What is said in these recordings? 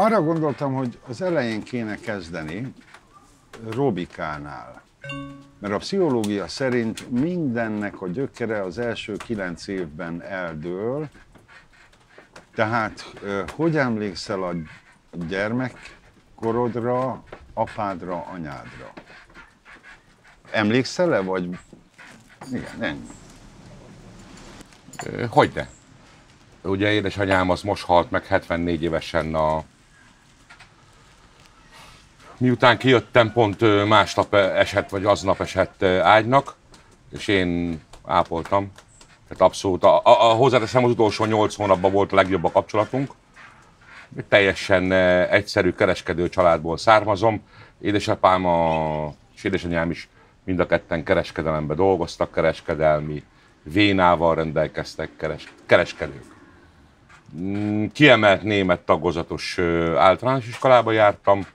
arra gondoltam, hogy az elején kéne kezdeni Robikánál. Mert a pszichológia szerint mindennek a gyökere az első kilenc évben eldől. Tehát hogy emlékszel a gyermekkorodra, apádra, anyádra? Emlékszel-e, vagy... Igen, ennyi. Hogyne. Ugye édesanyám az most halt meg 74 évesen a miután kijöttem, pont másnap esett, vagy aznap esett ágynak, és én ápoltam. Tehát abszolút, a, a, a hozzáteszem, az utolsó nyolc hónapban volt a legjobb a kapcsolatunk. Teljesen egyszerű kereskedő családból származom. Édesapám a, és édesanyám is mind a ketten kereskedelemben dolgoztak, kereskedelmi vénával rendelkeztek, keres, kereskedők. Mm, kiemelt német tagozatos általános iskolába jártam,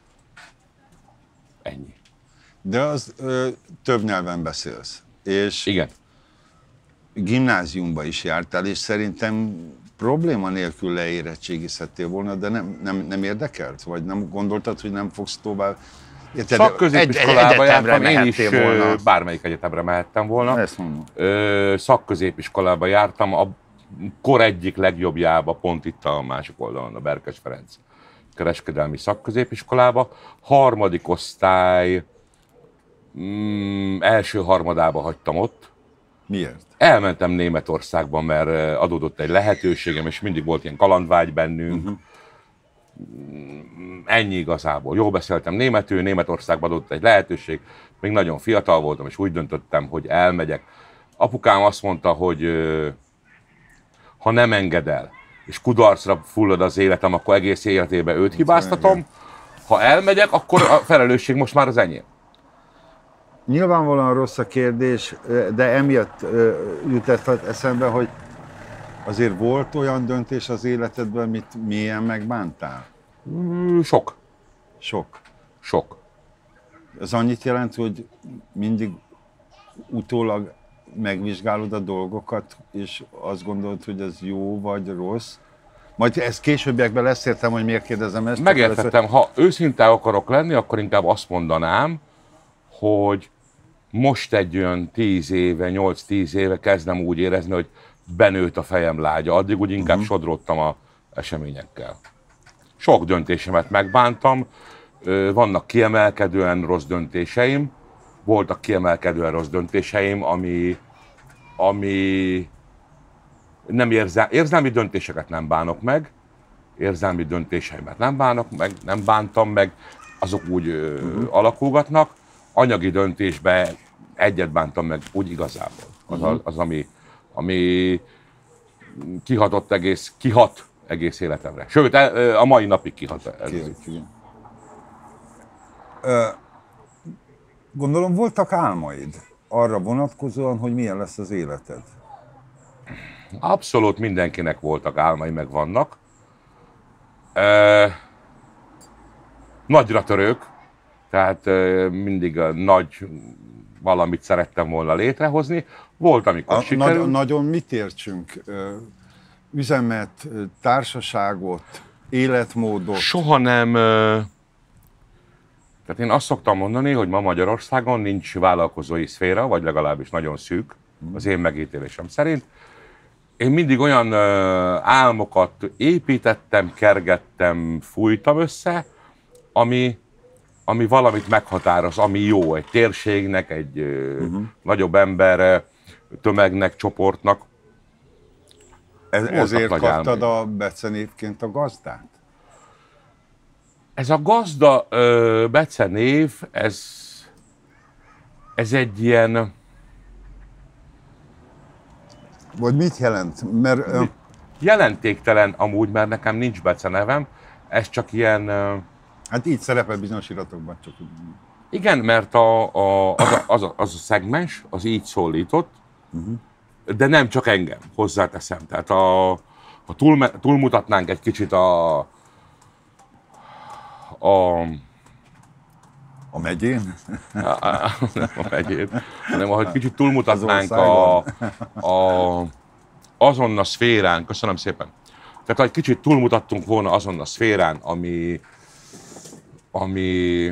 Ennyi. De az ö, több nyelven beszélsz. És Igen. Gimnáziumba is jártál, és szerintem probléma nélkül leérettségizhettél volna, de nem, nem, nem érdekelt? Vagy nem gondoltad, hogy nem fogsz tovább Érted, szakközépiskolába egy, jártam, én is volna. bármelyik egyetemre mehettem volna. Ezt mondom. Ö, szakközépiskolába jártam, a kor egyik legjobbjába, pont itt a másik oldalon, a Berkes Ferenc kereskedelmi szakközépiskolába. Harmadik osztály mm, első harmadába hagytam ott. Miért? Elmentem Németországba, mert adódott egy lehetőségem, és mindig volt ilyen kalandvágy bennünk. Uh-huh. Ennyi igazából. Jól beszéltem németül, Németországban adott egy lehetőség. Még nagyon fiatal voltam, és úgy döntöttem, hogy elmegyek. Apukám azt mondta, hogy ha nem enged el, és kudarcra fullad az életem, akkor egész életében őt hibáztatom. Ha elmegyek, akkor a felelősség most már az enyém. Nyilvánvalóan rossz a kérdés, de emiatt jutott eszembe, hogy azért volt olyan döntés az életedben, amit mélyen megbántál? Mm, sok. Sok. Sok. Ez annyit jelent, hogy mindig utólag megvizsgálod a dolgokat, és azt gondolod, hogy ez jó vagy rossz, majd ezt későbbiekben lesz értem, hogy miért kérdezem ezt. Megértettem, ha őszinte akarok lenni, akkor inkább azt mondanám, hogy most egy olyan 10 éve, 8-10 éve kezdem úgy érezni, hogy benőtt a fejem lágya. Addig úgy inkább uh-huh. sodródtam a eseményekkel. Sok döntésemet megbántam, vannak kiemelkedően rossz döntéseim, voltak kiemelkedően rossz döntéseim, ami, ami nem érzel, érzelmi döntéseket nem bánok meg, érzelmi döntéseimet nem bánok meg, nem bántam meg, azok úgy uh-huh. alakulgatnak. Anyagi döntésbe egyet bántam meg úgy igazából. Az, uh-huh. az ami, ami kihatott egész, kihat egész életemre. Sőt, a mai napig kihat. Ez. Gondolom voltak álmaid arra vonatkozóan, hogy milyen lesz az életed? Abszolút mindenkinek voltak álmai, meg vannak. E, nagyra törők, tehát e, mindig a nagy valamit szerettem volna létrehozni. Volt, amikor a, sikerült. Nagy, nagyon mit értsünk? Üzemet, társaságot, életmódot? Soha nem... Tehát én azt szoktam mondani, hogy ma Magyarországon nincs vállalkozói szféra, vagy legalábbis nagyon szűk, az én megítélésem szerint, én mindig olyan ö, álmokat építettem, kergettem, fújtam össze, ami, ami valamit meghatároz, ami jó egy térségnek, egy uh-huh. nagyobb ember tömegnek, csoportnak. Ez, ezért kaptad a becenévként a gazdát? Ez a gazda ö, becenév, ez, ez egy ilyen vagy mit jelent? Mert, uh... Jelentéktelen amúgy, mert nekem nincs becenevem, ez csak ilyen... Uh... Hát így szerepel bizonyos iratokban, csak Igen, mert a, a, az, a, az, a, az a szegmens, az így szólított, uh-huh. de nem csak engem, hozzáteszem. Tehát a, ha túl, túlmutatnánk egy kicsit a, a a megyén? nem a megyén, hanem ahogy kicsit túlmutatnánk a, a, azon a szférán, köszönöm szépen, Tehát, egy kicsit túlmutattunk volna azon a szférán, ami, ami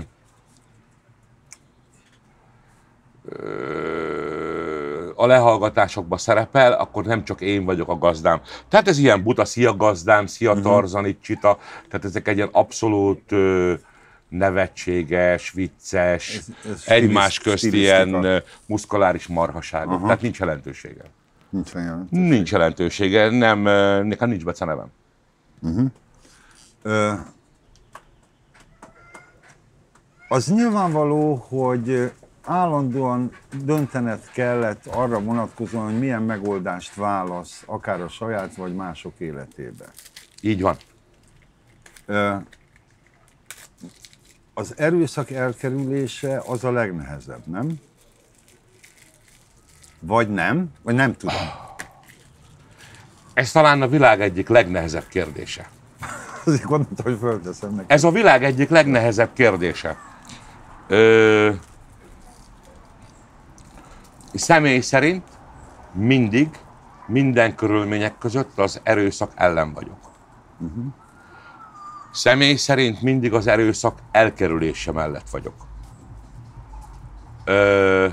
ö, a lehallgatásokban szerepel, akkor nem csak én vagyok a gazdám. Tehát ez ilyen buta, szia gazdám, szia itt csita, tehát ezek egy ilyen abszolút ö, nevetséges, vicces, Ez- ez egymás közt ilyen ö, muszkuláris marhaságok. Tehát nincs jelentősége. Nincs olyan. Nincs jelentősége, nem, nekem nincs becenevem. Ö, az nyilvánvaló, hogy állandóan döntened kellett arra vonatkozóan, hogy milyen megoldást válasz, akár a saját vagy mások életébe. Így van. Az erőszak elkerülése az a legnehezebb, nem? Vagy nem? Vagy nem tudom. Ez talán a világ egyik legnehezebb kérdése. Azért gondoltam, hogy fölteszem neki. Ez a világ egyik legnehezebb kérdése. Ö, személy szerint mindig, minden körülmények között az erőszak ellen vagyok. Személy szerint mindig az erőszak elkerülése mellett vagyok. Ö,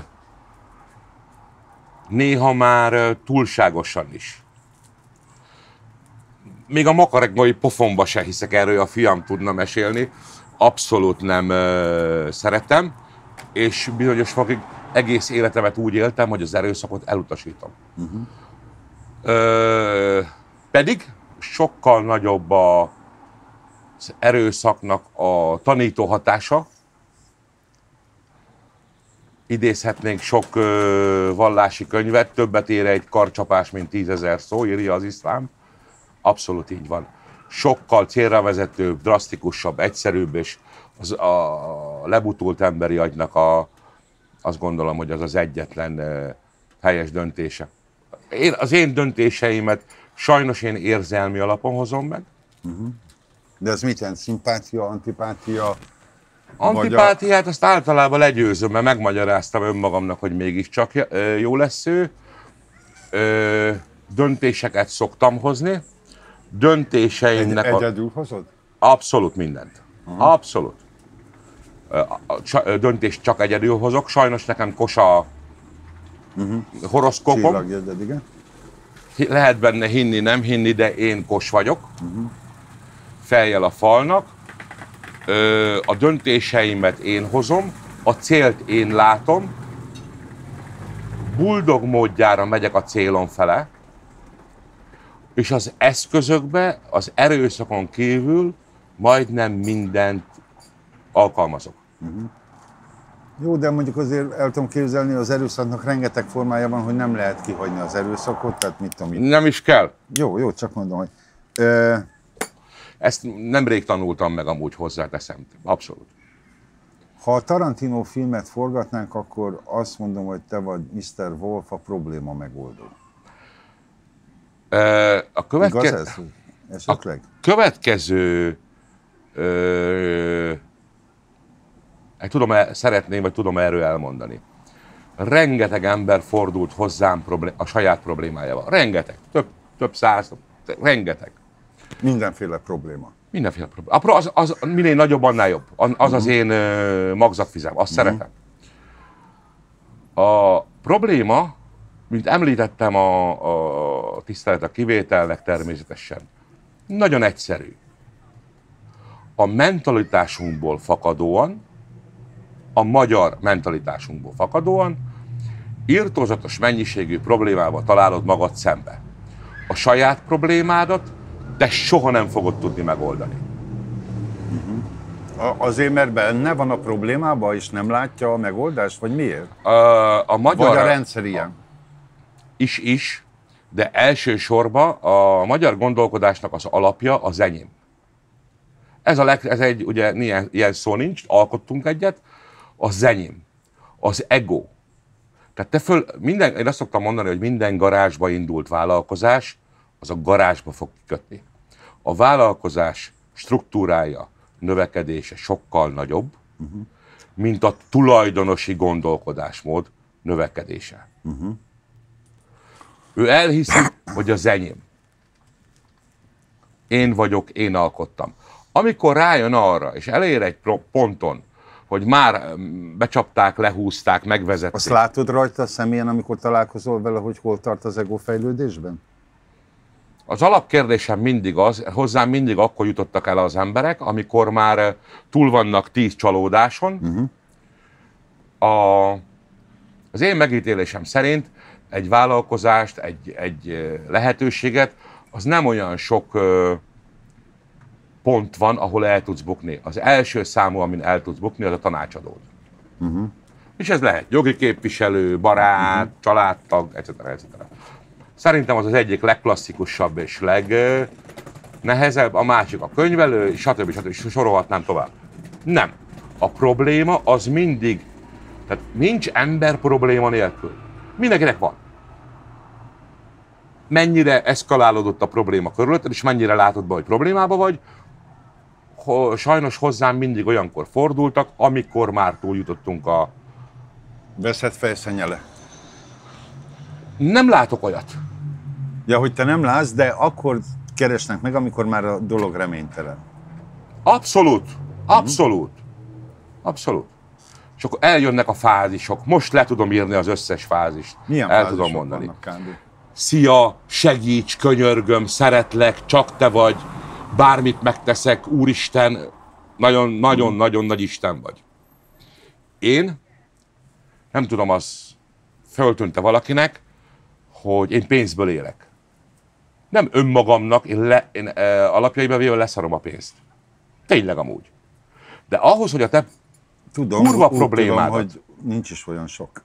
néha már túlságosan is. Még a makaregnói pofonba se hiszek erről, a fiam tudna mesélni. Abszolút nem ö, szeretem, és bizonyos fokig egész életemet úgy éltem, hogy az erőszakot elutasítom. Uh-huh. Ö, pedig sokkal nagyobb a, az erőszaknak a tanító hatása. Idézhetnénk sok ö, vallási könyvet, többet ér egy karcsapás, mint tízezer szó, írja az iszlám. Abszolút így van. Sokkal célra vezetőbb, drasztikusabb, egyszerűbb, és az a lebutult emberi agynak a, azt gondolom, hogy az az egyetlen helyes döntése. Én, az én döntéseimet sajnos én érzelmi alapon hozom meg. De ez mit jelent? Szimpátia, antipátia? Vagy a- Antipátiát azt általában legyőzöm, mert megmagyaráztam önmagamnak, hogy mégiscsak jó lesz ő. Ö, döntéseket szoktam hozni. Egy, Döntéseimnek a... egyedül hozod? Abszolút mindent. Abszolút. A- Döntést csak egyedül hozok. Sajnos nekem kosa horoszkópom. Csillagjegyed, igen. Hi- Lehet benne hinni, nem hinni, de én kos vagyok. Feljel a falnak. Ö, a döntéseimet én hozom, a célt én látom. Buldog módjára megyek a célon fele. És az eszközökbe, az erőszakon kívül majdnem mindent alkalmazok. Jó, de mondjuk azért el tudom képzelni, az erőszaknak rengeteg formája van, hogy nem lehet kihagyni az erőszakot, tehát mit tudom én. Nem is kell. Jó, jó, csak mondom, hogy ö, Ezt nemrég tanultam meg amúgy hozzáteszem. Abszolút. ha a Tarantino filmet forgatnánk, akkor azt mondom, hogy te vagy Mr. Wolf, a probléma megoldó. Ö, A Igaz következő... ez? Esetleg? következő ö, tudom -e, szeretném, vagy tudom erről elmondani. Rengeteg ember fordult hozzám a saját problémájával. Rengeteg. Több, több száz, rengeteg. Mindenféle probléma. Mindenféle probléma. A pro- az, az, minél nagyobb, annál jobb. Az az, az én ö, magzatvizem. Azt szeretem. A probléma, mint említettem a, a tisztelet a kivételnek természetesen, nagyon egyszerű. A mentalitásunkból fakadóan, a magyar mentalitásunkból fakadóan, írtózatos mennyiségű problémával találod magad szembe. A saját problémádat te soha nem fogod tudni megoldani. A, azért, mert benne van a problémában, és nem látja a megoldást, vagy miért? Ö, A magyar Vagy a rendszer ilyen? is is, de elsősorban a magyar gondolkodásnak az alapja az enyém. Ez, a leg, ez egy, ugye ilyen, ilyen szó nincs, alkottunk egyet, az enyém, az ego. Tehát te föl, minden, én azt szoktam mondani, hogy minden garázsba indult vállalkozás, az a garázsba fog kikötni. A vállalkozás struktúrája, növekedése sokkal nagyobb, mint a tulajdonosi gondolkodásmód növekedése. Ő elhiszi, hogy az enyém. én vagyok, én alkottam. Amikor rájön arra, és elér egy ponton, hogy már becsapták, lehúzták, megvezették. Azt látod rajta személyen, amikor találkozol vele, hogy hol tart az ego fejlődésben? Az alapkérdésem mindig az, hozzám mindig akkor jutottak el az emberek, amikor már eh, túl vannak tíz csalódáson. Uh-huh. A, az én megítélésem szerint egy vállalkozást, egy, egy eh, lehetőséget, az nem olyan sok ö, pont van, ahol el tudsz bukni. Az első számú, amin el tudsz bukni, az a tanácsadód. Uh-huh. És ez lehet jogi képviselő, barát, uh-huh. családtag, etc. etc. Szerintem az az egyik legklasszikusabb és legnehezebb, a másik a könyvelő, stb. stb. stb. sorolhatnám tovább. Nem. A probléma az mindig, tehát nincs ember probléma nélkül. Mindenkinek van. Mennyire eszkalálódott a probléma körülötted, és mennyire látod be, hogy problémába vagy, ho- sajnos hozzám mindig olyankor fordultak, amikor már túljutottunk a... Veszed fejszenyele. Nem látok olyat. Ja, hogy te nem látsz, de akkor keresnek meg, amikor már a dolog reménytelen. Abszolút, abszolút, abszolút. És akkor eljönnek a fázisok. Most le tudom írni az összes fázist. Milyen El tudom mondani. vannak, Kándi? Szia, segíts, könyörgöm, szeretlek, csak te vagy, bármit megteszek, Úristen, nagyon, nagyon, nagyon nagy Isten vagy. Én nem tudom, az föltűnte valakinek, hogy én pénzből élek. Nem önmagamnak, én, le, én e, alapjaiban véve leszarom a pénzt. Tényleg amúgy. De ahhoz, hogy a te Tudom, Kurva úgy problémádat. Tudom, hogy nincs is olyan sok.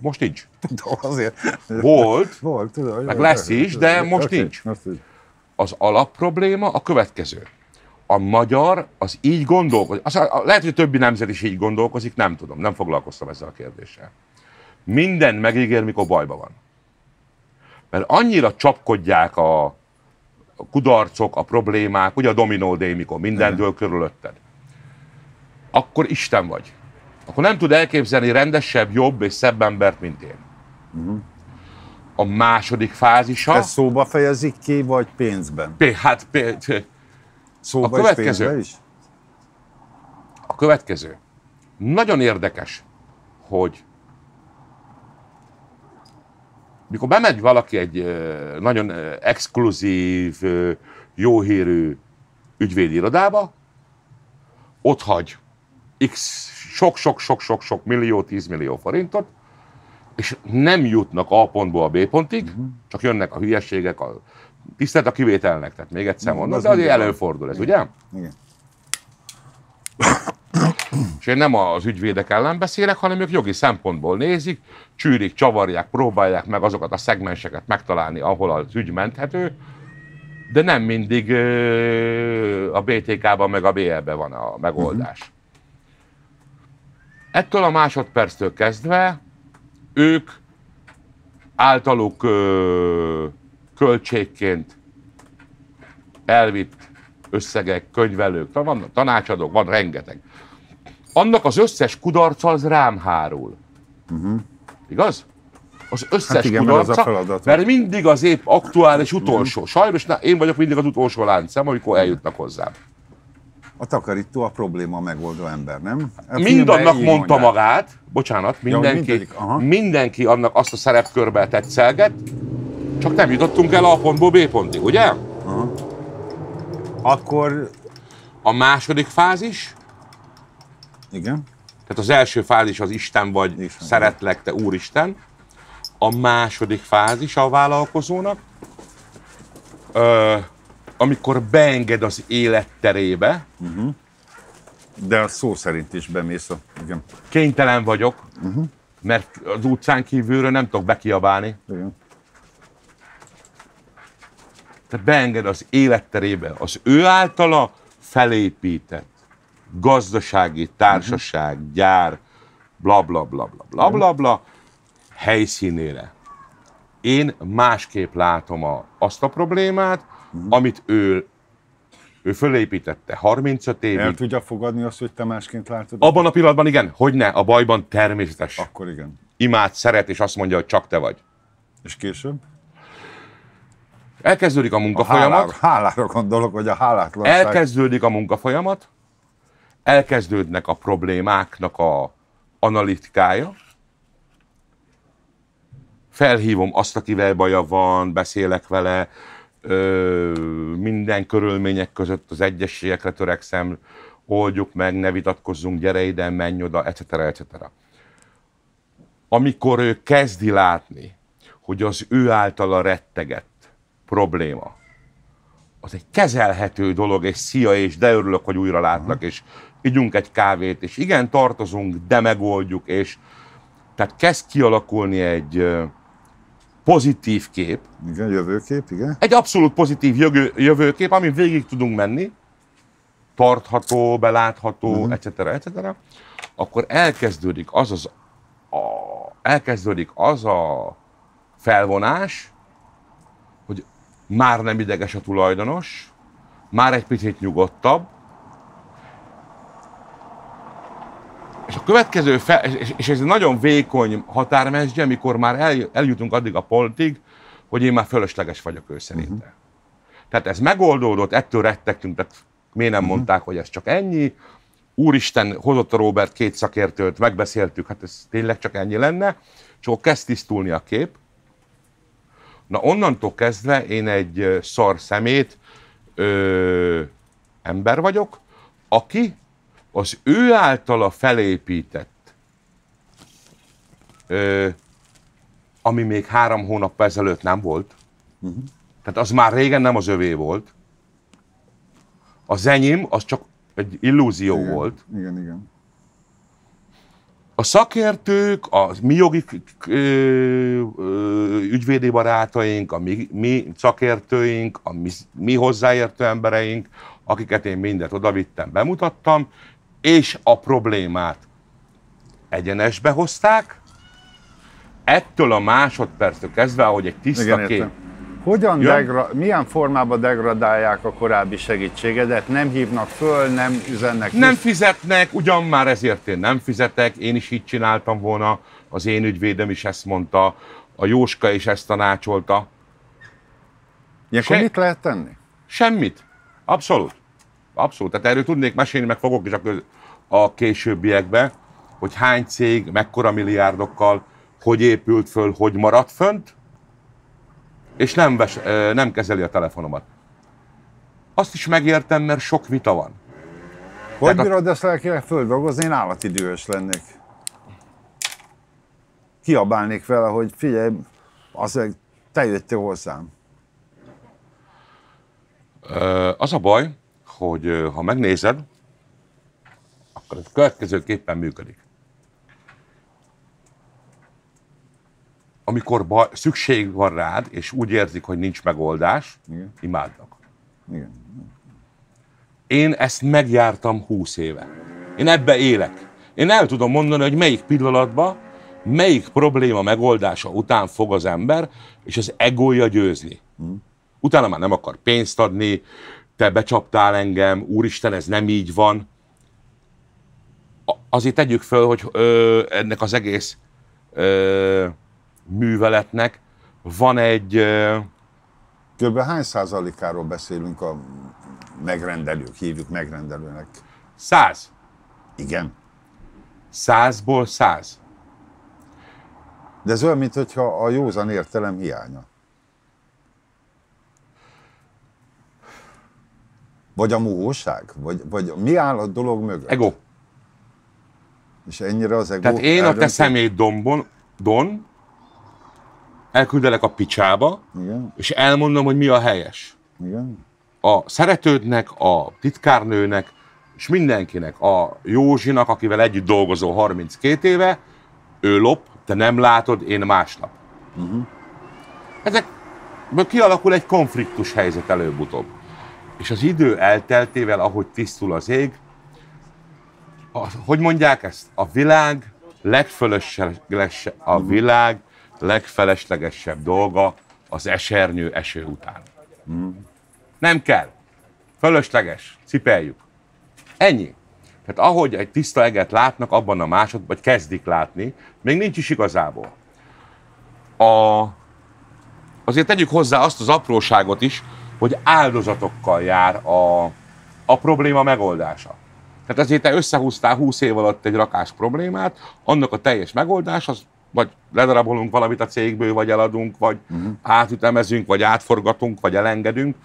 most nincs. Tudom, azért. Volt, Volt, tudom. Meg jó, lesz is, de most oké, nincs. most így. Az alapprobléma a következő. A magyar az így gondolkozik. Az, lehet, hogy a többi nemzet is így gondolkozik, nem tudom, nem foglalkoztam ezzel a kérdéssel. Minden megígér, mikor bajban van. Mert annyira csapkodják a, a kudarcok, a problémák, ugye a dominó mikor minden dől körülötted. Akkor Isten vagy. Akkor nem tud elképzelni rendesebb, jobb és szebb embert, mint én. A második fázisa... Ez szóba fejezik ki, vagy pénzben? P- hát p- Szóba A következő. pénzben is? A következő. Nagyon érdekes, hogy mikor bemegy valaki egy nagyon exkluzív, ö, jó hírű ügyvédi irodába, ott hagy x sok-sok-sok-sok-sok millió, 10 millió forintot, és nem jutnak A pontból a B pontig, uh-huh. csak jönnek a hülyeségek, a tisztelt a kivételnek, tehát még egyszer mondom, az de azért előfordul ez, ugye? Igen. És én nem az ügyvédek ellen beszélek, hanem ők jogi szempontból nézik, csűrik, csavarják, próbálják meg azokat a szegmenseket megtalálni, ahol az ügy menthető, de nem mindig a BTK-ban meg a BL-ben van a megoldás. Ettől a másodperctől kezdve ők általuk ö, költségként elvitt összegek, könyvelők, van tanácsadók, van rengeteg. Annak az összes kudarca az rám hárul. Igaz? Az összes Hát igen, mert kudarca, a feladat. mert mindig az épp aktuális utolsó. Sajnos na, én vagyok mindig az utolsó láncszem, amikor eljutnak hozzám. A takarító a probléma megoldó ember, nem? A Mind filmben annak így mondta mondják. magát, bocsánat, mindenki, aha. mindenki annak azt a szerepkörbe tetszelget, csak nem jutottunk el A pontból B pontig, ugye? Akkor, A második fázis, igen, tehát az első fázis az Isten vagy, Isten. szeretlek, te Úristen. A második fázis a vállalkozónak, ö, amikor beenged az élet terébe, de a szó szerint is bemész a, igen, kénytelen vagyok, mert az utcán kívülről nem tudok bekiabálni. igen. Tehát beenged az életterébe az ő általa felépített gazdasági társaság, gyár, bla bla bla bla bla bla bla helyszínére. Én másképp látom a, azt a problémát, amit ő, ő fölépítette 35 évig. El tudja fogadni azt, hogy te másként látod? Abban a pillanatban igen, hogy ne, a bajban természetes. Akkor igen. Imád, szeret, és azt mondja, hogy csak te vagy. És később? Elkezdődik a A munkafolyamat. hálára, hálára gondolok, hogy a hálátlanság. Elkezdődik a munkafolyamat, elkezdődnek a problémáknak a analitikája, felhívom azt, akivel baja van, beszélek vele, ö, minden körülmények között az egyességekre törekszem, oldjuk meg, ne vitatkozzunk, gyere ide, menj oda, etc. etc. Amikor ő kezdi látni, hogy az ő általa rettegett probléma, az egy kezelhető dolog, és szia, és de örülök, hogy újra látlak, és igyunk egy kávét, és igen, tartozunk, de megoldjuk, és tehát kezd kialakulni egy pozitív kép, Igen, jövőkép, igen. egy abszolút pozitív jövő, jövőkép, amin végig tudunk menni, tartható, belátható, uh-huh. etc., etc., akkor elkezdődik az az a, elkezdődik az a felvonás, hogy már nem ideges a tulajdonos, már egy picit nyugodtabb, és a következő, fel, és, és ez egy nagyon vékony határmesdje, amikor már el, eljutunk addig a pontig, hogy én már fölösleges vagyok ő szerinte. Uh-huh. Tehát ez megoldódott, ettől rettegtünk, tehát miért nem uh-huh. mondták, hogy ez csak ennyi. Úristen, hozott a Robert két szakértőt, megbeszéltük, hát ez tényleg csak ennyi lenne, akkor kezd tisztulni a kép. Na onnantól kezdve én egy szar szemét ö, ember vagyok, aki az ő általa felépített, ö, ami még három hónap ezelőtt nem volt, uh-huh. tehát az már régen nem az övé volt, az enyém, az csak egy illúzió igen. volt. Igen, igen. A szakértők, a mi jogi ö, ö, ügyvédi barátaink, a mi, mi szakértőink, a mi, mi hozzáértő embereink, akiket én mindet odavittem, bemutattam, és a problémát egyenesbe hozták, ettől a másodperctől kezdve, ahogy egy tiszta Igen, kép. értem. Hogyan Jön? degra- milyen formában degradálják a korábbi segítségedet? Nem hívnak föl, nem üzennek Nem vissza? fizetnek, ugyan már ezért én nem fizetek, én is így csináltam volna, az én ügyvédem is ezt mondta, a Jóska is ezt tanácsolta. Ilyenkor Se- mit lehet tenni? Semmit. Abszolút. Abszolút. Tehát erről tudnék mesélni, meg fogok is a, köz- a későbbiekben, hogy hány cég, mekkora milliárdokkal, hogy épült föl, hogy maradt fönt, és nem, ves, nem kezeli a telefonomat. Azt is megértem, mert sok vita van. Hogy Tehát a- bírod ezt lelkileg földolgozni? Én állati dühös lennék. Kiabálnék vele, hogy figyelj, az, te jöttél hozzám. Az a baj, hogy ha megnézed, akkor ez következőképpen működik. Amikor baj, szükség van rád, és úgy érzik, hogy nincs megoldás, Igen. imádnak. Igen. Én ezt megjártam 20 éve. Én ebbe élek. Én el tudom mondani, hogy melyik pillanatban, melyik probléma megoldása után fog az ember, és az egója győzni. Utána már nem akar pénzt adni, te becsaptál engem, úristen, ez nem így van. Azért tegyük föl, hogy ö, ennek az egész ö, műveletnek van egy... Ö, Kb. hány százalékáról beszélünk a megrendelők, hívjuk megrendelőnek? száz. Igen. Százból száz. De ez olyan, mintha a józan értelem hiánya. Vagy a mohóság? Vagy, vagy mi áll a dolog mögött? Ego. És ennyire az ego Tehát én a te szemét dombon, don, elküldelek a picsába, Igen, és elmondom, hogy mi a helyes. igen. A szeretődnek, a titkárnőnek, és mindenkinek, a Józsinak, akivel együtt dolgozó 32 éve, ő lop, te nem látod, én másnap. Uh-huh. Ezekből kialakul egy konfliktus helyzet előbb-utóbb. És az idő elteltével, ahogy tisztul az ég, a, hogy mondják ezt? A világ legfölöslegesebb, a világ legfeleslegesebb dolga az esernyő eső után. Nem kell. Fölösleges. Cipeljük. Ennyi. Tehát ahogy egy tiszta eget látnak, abban a másod, vagy kezdik látni, még nincs is igazából. A, azért tegyük hozzá azt az apróságot is, hogy áldozatokkal jár a, a probléma megoldása. Tehát ezért te összehúztál 20 év alatt egy rakás problémát, annak a teljes megoldás az vagy ledarabolunk valamit a cégből, vagy eladunk, vagy uh-huh. átütemezünk, vagy átforgatunk, vagy elengedünk.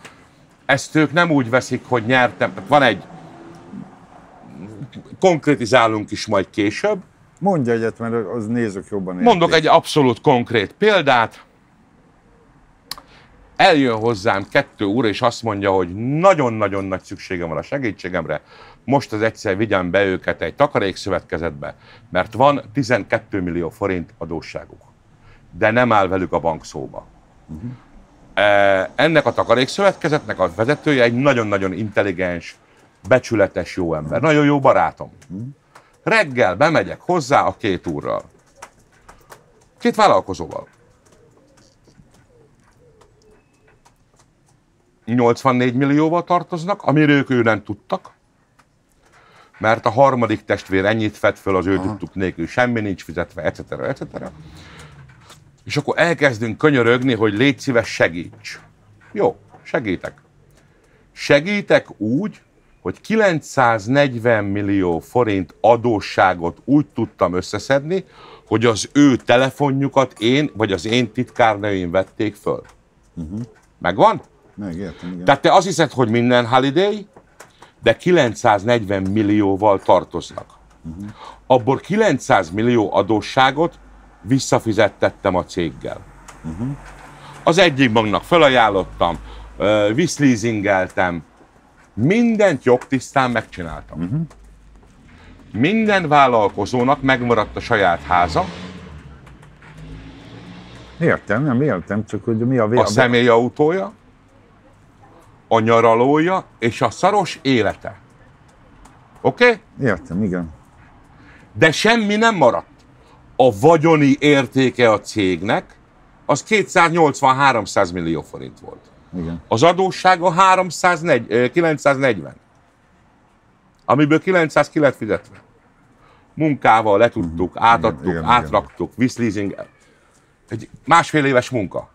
Ezt ők nem úgy veszik, hogy nyertem. Van egy, konkrétizálunk is majd később. Mondja egyet, mert az nézők jobban értik. Mondok egy abszolút konkrét példát. Eljön hozzám kettő úr, és azt mondja, hogy nagyon-nagyon nagy szükségem van a segítségemre. Most az egyszer vigyem be őket egy takarékszövetkezetbe, mert van 12 millió forint adósságuk. De nem áll velük a bank szóba. Uh-huh. Ennek a takarékszövetkezetnek a vezetője egy nagyon-nagyon intelligens, becsületes jó ember. Nagyon jó barátom. Uh-huh. Reggel bemegyek hozzá a két úrral. Két vállalkozóval. 84 millióval tartoznak, amiről ők ő nem tudtak, mert a harmadik testvér ennyit fed föl, az ő tudtuk nélkül, semmi nincs fizetve, etc. etc. És akkor elkezdünk könyörögni, hogy légy szíves, segíts. Jó, segítek. Segítek úgy, hogy 940 millió forint adósságot úgy tudtam összeszedni, hogy az ő telefonjukat én, vagy az én titkárnőim vették föl. Uh-huh. Megvan? Megértem, igen. Tehát te azt hiszed, hogy minden holiday, de 940 millióval tartoznak. Uh-huh. Abból 900 millió adósságot visszafizettettem a céggel. Uh-huh. Az egyik banknak felajánlottam, viszlízingeltem, mindent jogtisztán megcsináltam. Uh-huh. Minden vállalkozónak megmaradt a saját háza. Értem, nem értem, csak hogy mi a... A személyautója, a nyaralója és a szaros élete. Oké? Okay? Értem, igen. De semmi nem maradt. A vagyoni értéke a cégnek az 280-300 millió forint volt. Igen. Az adóssága 340, 940. Amiből 900 ki lett fizetve. Munkával letudtuk, uh-huh. átadtuk, igen, igen, átraktuk, viszlizing. Egy másfél éves munka.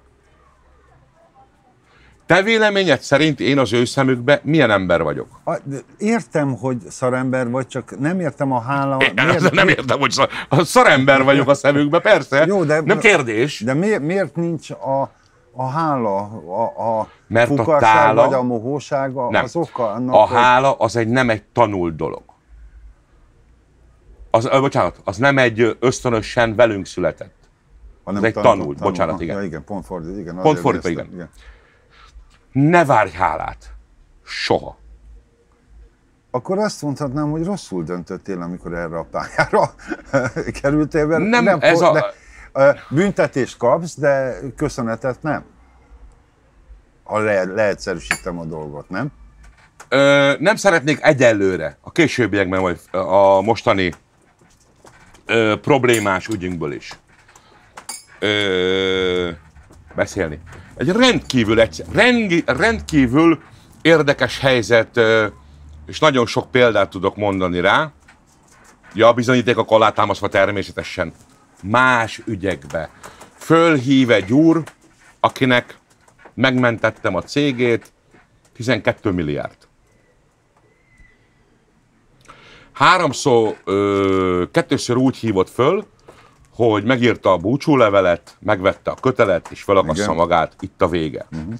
Te véleményed szerint én az ő szemükbe milyen ember vagyok? A, értem, hogy szarember vagy, csak nem értem a hála... Én miért, nem értem, hogy szar, szarember vagyok a szemükbe, persze. Jó, de, nem kérdés. De miért, miért nincs a, a hála, a, a Mert a tála, vagy a mohóság nem. az oka annak, A hála az egy nem egy tanult dolog. Az, bocsánat, az nem egy ösztönösen velünk született. Hanem az egy tanult, tanult, bocsánat, igen. Ja, igen, pont fordít, igen. Pont fordítva, igen. igen ne várj hálát. Soha. Akkor azt mondhatnám, hogy rosszul döntöttél, amikor erre a pályára kerültél. Mert nem, nem ez a... De, büntetést kapsz, de köszönetet nem. Ha le, leegyszerűsítem a dolgot, nem? Ö, nem szeretnék egyelőre, a későbbiekben, vagy a mostani ö, problémás ügyünkből is ö, beszélni. Egy rendkívül, egy, rengi, rendkívül érdekes helyzet, és nagyon sok példát tudok mondani rá. Ja, bizonyítékok alátámasztva természetesen más ügyekbe. Fölhív egy úr, akinek megmentettem a cégét, 12 milliárd. Háromszor, ö, kettőször úgy hívott föl, hogy megírta a búcsúlevelet, megvette a kötelet, és felakassza magát, itt a vége. Uh-huh.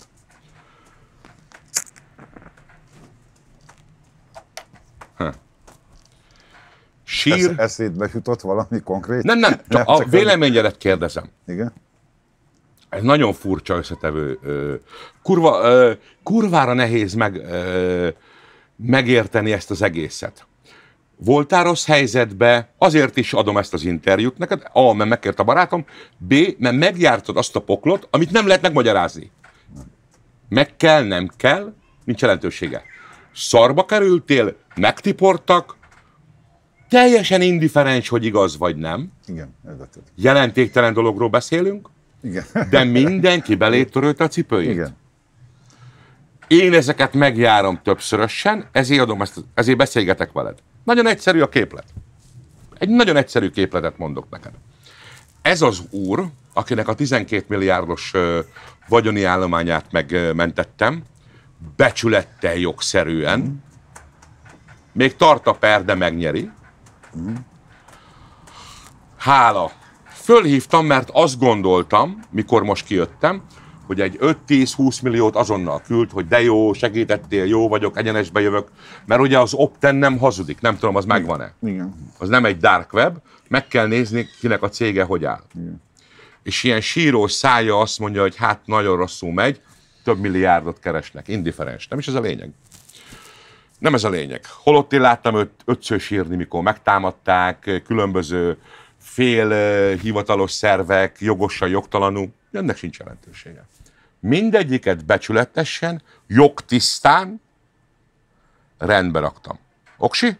Sír... Ez, eszédbe jutott valami konkrét? Nem, nem, csak, nem, a véleményedet kérdezem. Igen? Ez nagyon furcsa összetevő. Kurva, kurvára nehéz meg, megérteni ezt az egészet. Voltál rossz helyzetbe, azért is adom ezt az interjút neked, A, mert megkért a barátom, B, mert megjártad azt a poklot, amit nem lehet megmagyarázni. Meg kell, nem kell, nincs jelentősége. Szarba kerültél, megtiportak, teljesen indiferens, hogy igaz vagy nem. Igen, ez Jelentéktelen dologról beszélünk. Igen. De mindenki belét törölte a cipőjét. Igen. Én ezeket megjárom többszörösen, ezért adom ezt, ezért beszélgetek veled. Nagyon egyszerű a képlet. Egy nagyon egyszerű képletet mondok neked. Ez az úr, akinek a 12 milliárdos vagyoni állományát megmentettem, becsülettel jogszerűen, még tart a per, de megnyeri. Hála. Fölhívtam, mert azt gondoltam, mikor most kijöttem, hogy egy 5-10-20 milliót azonnal küld, hogy de jó, segítettél, jó vagyok, egyenesbe jövök. Mert ugye az Opten nem hazudik, nem tudom, az megvan-e. Igen. Az nem egy dark web, meg kell nézni, kinek a cége hogy áll. Igen. És ilyen sírós szája azt mondja, hogy hát nagyon rosszul megy, több milliárdot keresnek, indifferens. Nem is ez a lényeg. Nem ez a lényeg. Holott én láttam őt ötször sírni, mikor megtámadták, különböző fél eh, hivatalos szervek, jogosan, jogtalanul. Ennek sincs jelentősége. Mindegyiket becsületesen, jogtisztán rendbe raktam. Oksi? Oké.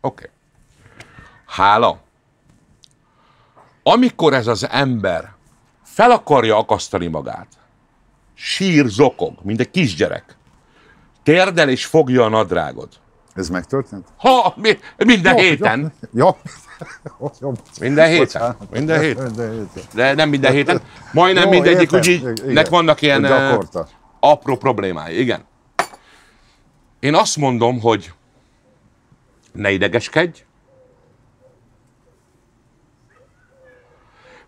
Okay. Hála. Amikor ez az ember fel akarja akasztani magát, sír, zokog, mint egy kisgyerek, térdel és fogja a nadrágod. Ez megtörtént? Ha, mi, minden héten. Jó. jó. Minden héten. Minden héten. Minden héten. De nem minden héten. Majdnem Jó, mindegyik, értem. úgy így, Igen. nek vannak ilyen gyakorta. apró problémái. Igen. Én azt mondom, hogy ne idegeskedj,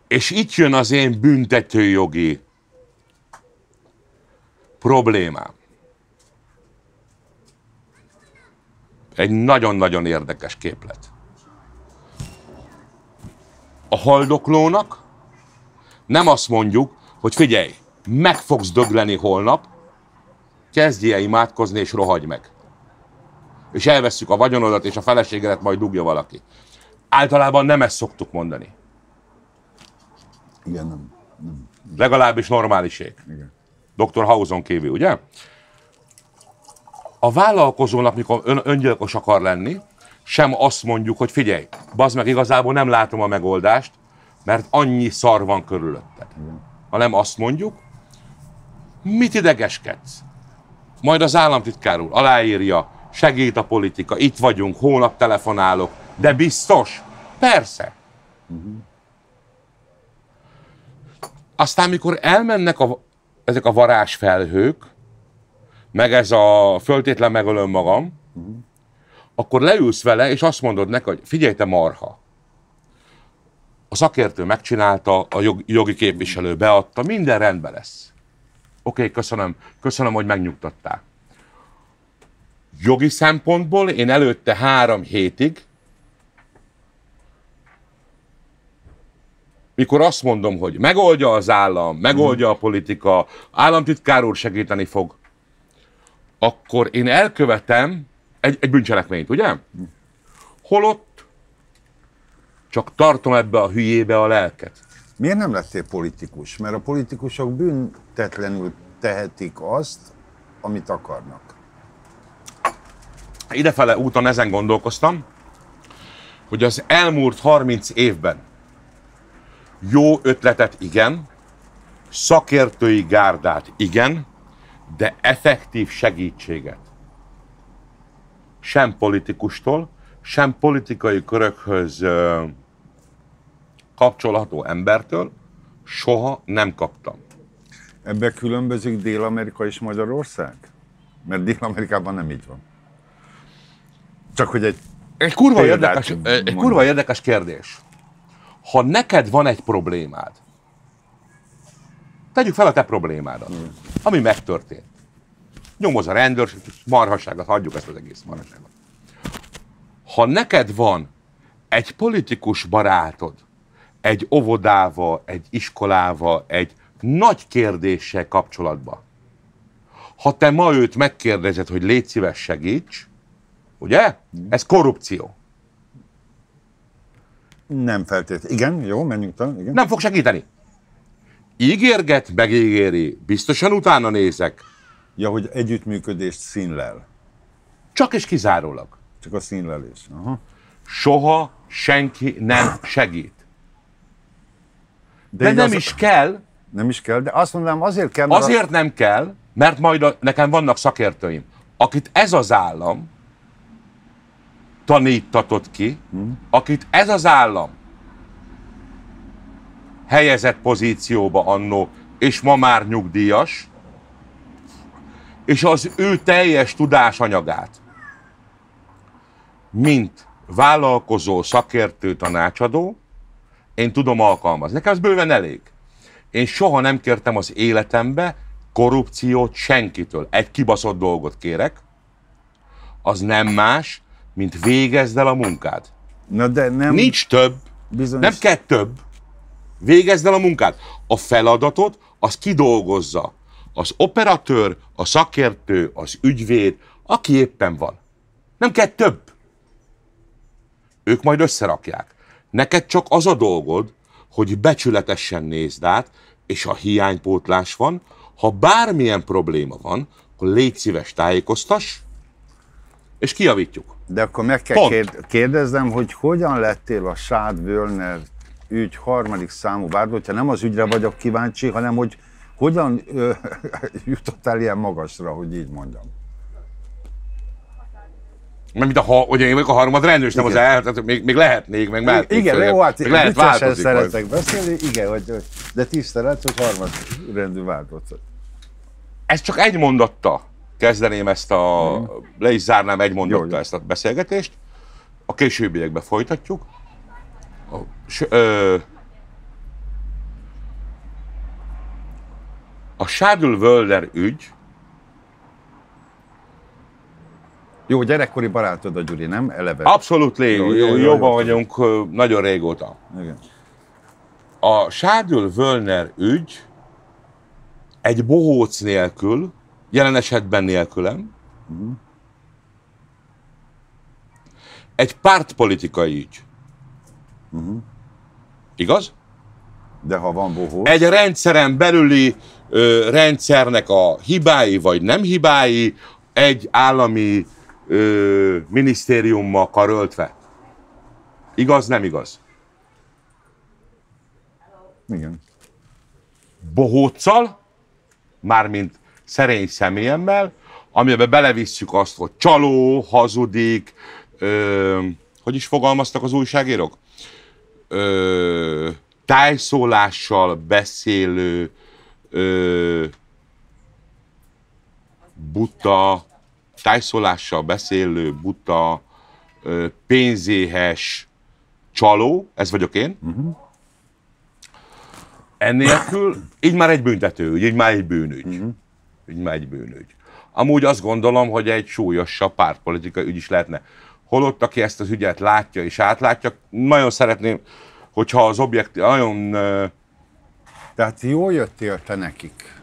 és itt jön az én büntetőjogi problémám. Egy nagyon-nagyon érdekes képlet. A haldoklónak nem azt mondjuk, hogy figyelj, meg fogsz dögleni holnap, kezdj el imádkozni és rohagy meg. És elvesszük a vagyonodat és a feleségedet, majd dugja valaki. Általában nem ezt szoktuk mondani. Igen, nem. Legalábbis normáliség. Igen. Dr. Hauson kívül, ugye? A vállalkozónak, mikor ön, öngyilkos akar lenni, sem azt mondjuk, hogy figyelj, bazd meg, igazából nem látom a megoldást, mert annyi szar van körülötted. Hanem azt mondjuk, mit idegeskedsz? Majd az államtitkár úr aláírja, segít a politika, itt vagyunk, hónap telefonálok, de biztos? Persze. Aztán, mikor elmennek a, ezek a varázsfelhők, meg ez a föltétlen megölöm magam, akkor leülsz vele, és azt mondod neki, hogy figyelj te marha. A szakértő megcsinálta, a jog, jogi képviselő beadta, minden rendben lesz. Oké, okay, köszönöm, köszönöm, hogy megnyugtattál. Jogi szempontból én előtte három hétig, mikor azt mondom, hogy megoldja az állam, megoldja a politika, államtitkár úr segíteni fog, akkor én elkövetem egy, egy bűncselekményt, ugye? Holott csak tartom ebbe a hülyébe a lelket. Miért nem lettél politikus? Mert a politikusok büntetlenül tehetik azt, amit akarnak. Idefele úton ezen gondolkoztam, hogy az elmúlt 30 évben jó ötletet igen, szakértői gárdát igen, de effektív segítséget sem politikustól, sem politikai körökhöz kapcsolható embertől soha nem kaptam. Ebben különbözik Dél-Amerika és Magyarország? Mert Dél-Amerikában nem így van. Csak hogy egy... Egy kurva, érdekes, egy kurva érdekes kérdés. Ha neked van egy problémád, tegyük fel a te problémádat, ami megtörtént. Nyomoz a rendőrség, marhasságot, hagyjuk ezt az egész marhasságot. Ha neked van egy politikus barátod, egy óvodával, egy iskolával, egy nagy kérdéssel kapcsolatban, ha te ma őt megkérdezed, hogy légy szíves segíts, ugye? Ez korrupció. Nem feltétlenül. Igen, jó, menjünk tovább. Igen. Nem fog segíteni. Ígérget, megígéri, biztosan utána nézek, Ja, hogy együttműködést színlel. csak és kizárólag. Csak a színlelés. Aha. Soha senki nem segít. De, így nem az- is kell, Nem is kell, de azt mondanám, azért kell, mert azért nem kell, mert majd a, nekem vannak szakértőim, akit ez az állam tanítatott ki, akit ez az állam helyezett pozícióba annó, és ma már nyugdíjas, és az ő teljes tudásanyagát, mint vállalkozó, szakértő, tanácsadó, én tudom alkalmazni. Nekem ez bőven elég. Én soha nem kértem az életembe korrupciót senkitől. Egy kibaszott dolgot kérek, az nem más, mint végezd el a munkád. Na de nem... Nincs több, Bizonyos- nem kell több. Végezd el a munkát. A feladatot az kidolgozza. Az operatőr, a szakértő, az ügyvéd, aki éppen van. Nem kell több. Ők majd összerakják. Neked csak az a dolgod, hogy becsületesen nézd át, és ha hiánypótlás van, ha bármilyen probléma van, akkor légy szíves tájékoztass, és kijavítjuk. De akkor meg kell Pont. kérd- kérdeznem, hogy hogyan lettél a Sád Völner ügy harmadik számú vádlott, ha nem az ügyre vagyok kíváncsi, hanem hogy hogyan ö, jutottál ilyen magasra, hogy így mondjam. Mert mint a, ha, ugye én vagyok a harmad rendőr, és nem az Igen. el, tehát még, még lehetnék, meg mehetnék. igen, jó, hát még lehet viccesen változik majd. szeretek beszélni, igen, hogy, de tisztelet, hogy harmadrendű vádlott. Ez csak egy mondatta kezdeném ezt a, le is zárnám egy mondatta. Jó, jó. ezt a beszélgetést. A későbbiekben folytatjuk. A, s, ö, a Sádül Völder ügy, Jó, gyerekkori barátod a Gyuri, nem? Eleve. abszolút lé, Jó, jó, jó, jobban vagyunk ö, nagyon régóta. Igen. A Sádül Völner ügy egy bohóc nélkül, jelen esetben nélkülem, egy pártpolitikai ügy. Igaz? De ha van bohó, Egy rendszeren belüli ö, rendszernek a hibái vagy nem hibái egy állami ö, minisztériummal karöltve. Igaz, nem igaz? igen. bohóccal, mármint szerény személyemmel, amiben belevisszük azt, hogy csaló, hazudik, ö, hogy is fogalmaztak az újságírók? Ö, tájszólással beszélő, ö, buta, tájszólással beszélő, buta, ö, pénzéhes csaló, ez vagyok én. Ennélkül, így már egy büntetőügy, így már egy bűnügy. Így már egy bűnügy. Amúgy azt gondolom, hogy egy súlyosabb pártpolitikai ügy is lehetne. Holott, aki ezt az ügyet látja és átlátja, nagyon szeretném, hogyha az objektív, nagyon Tehát jól jöttél te nekik.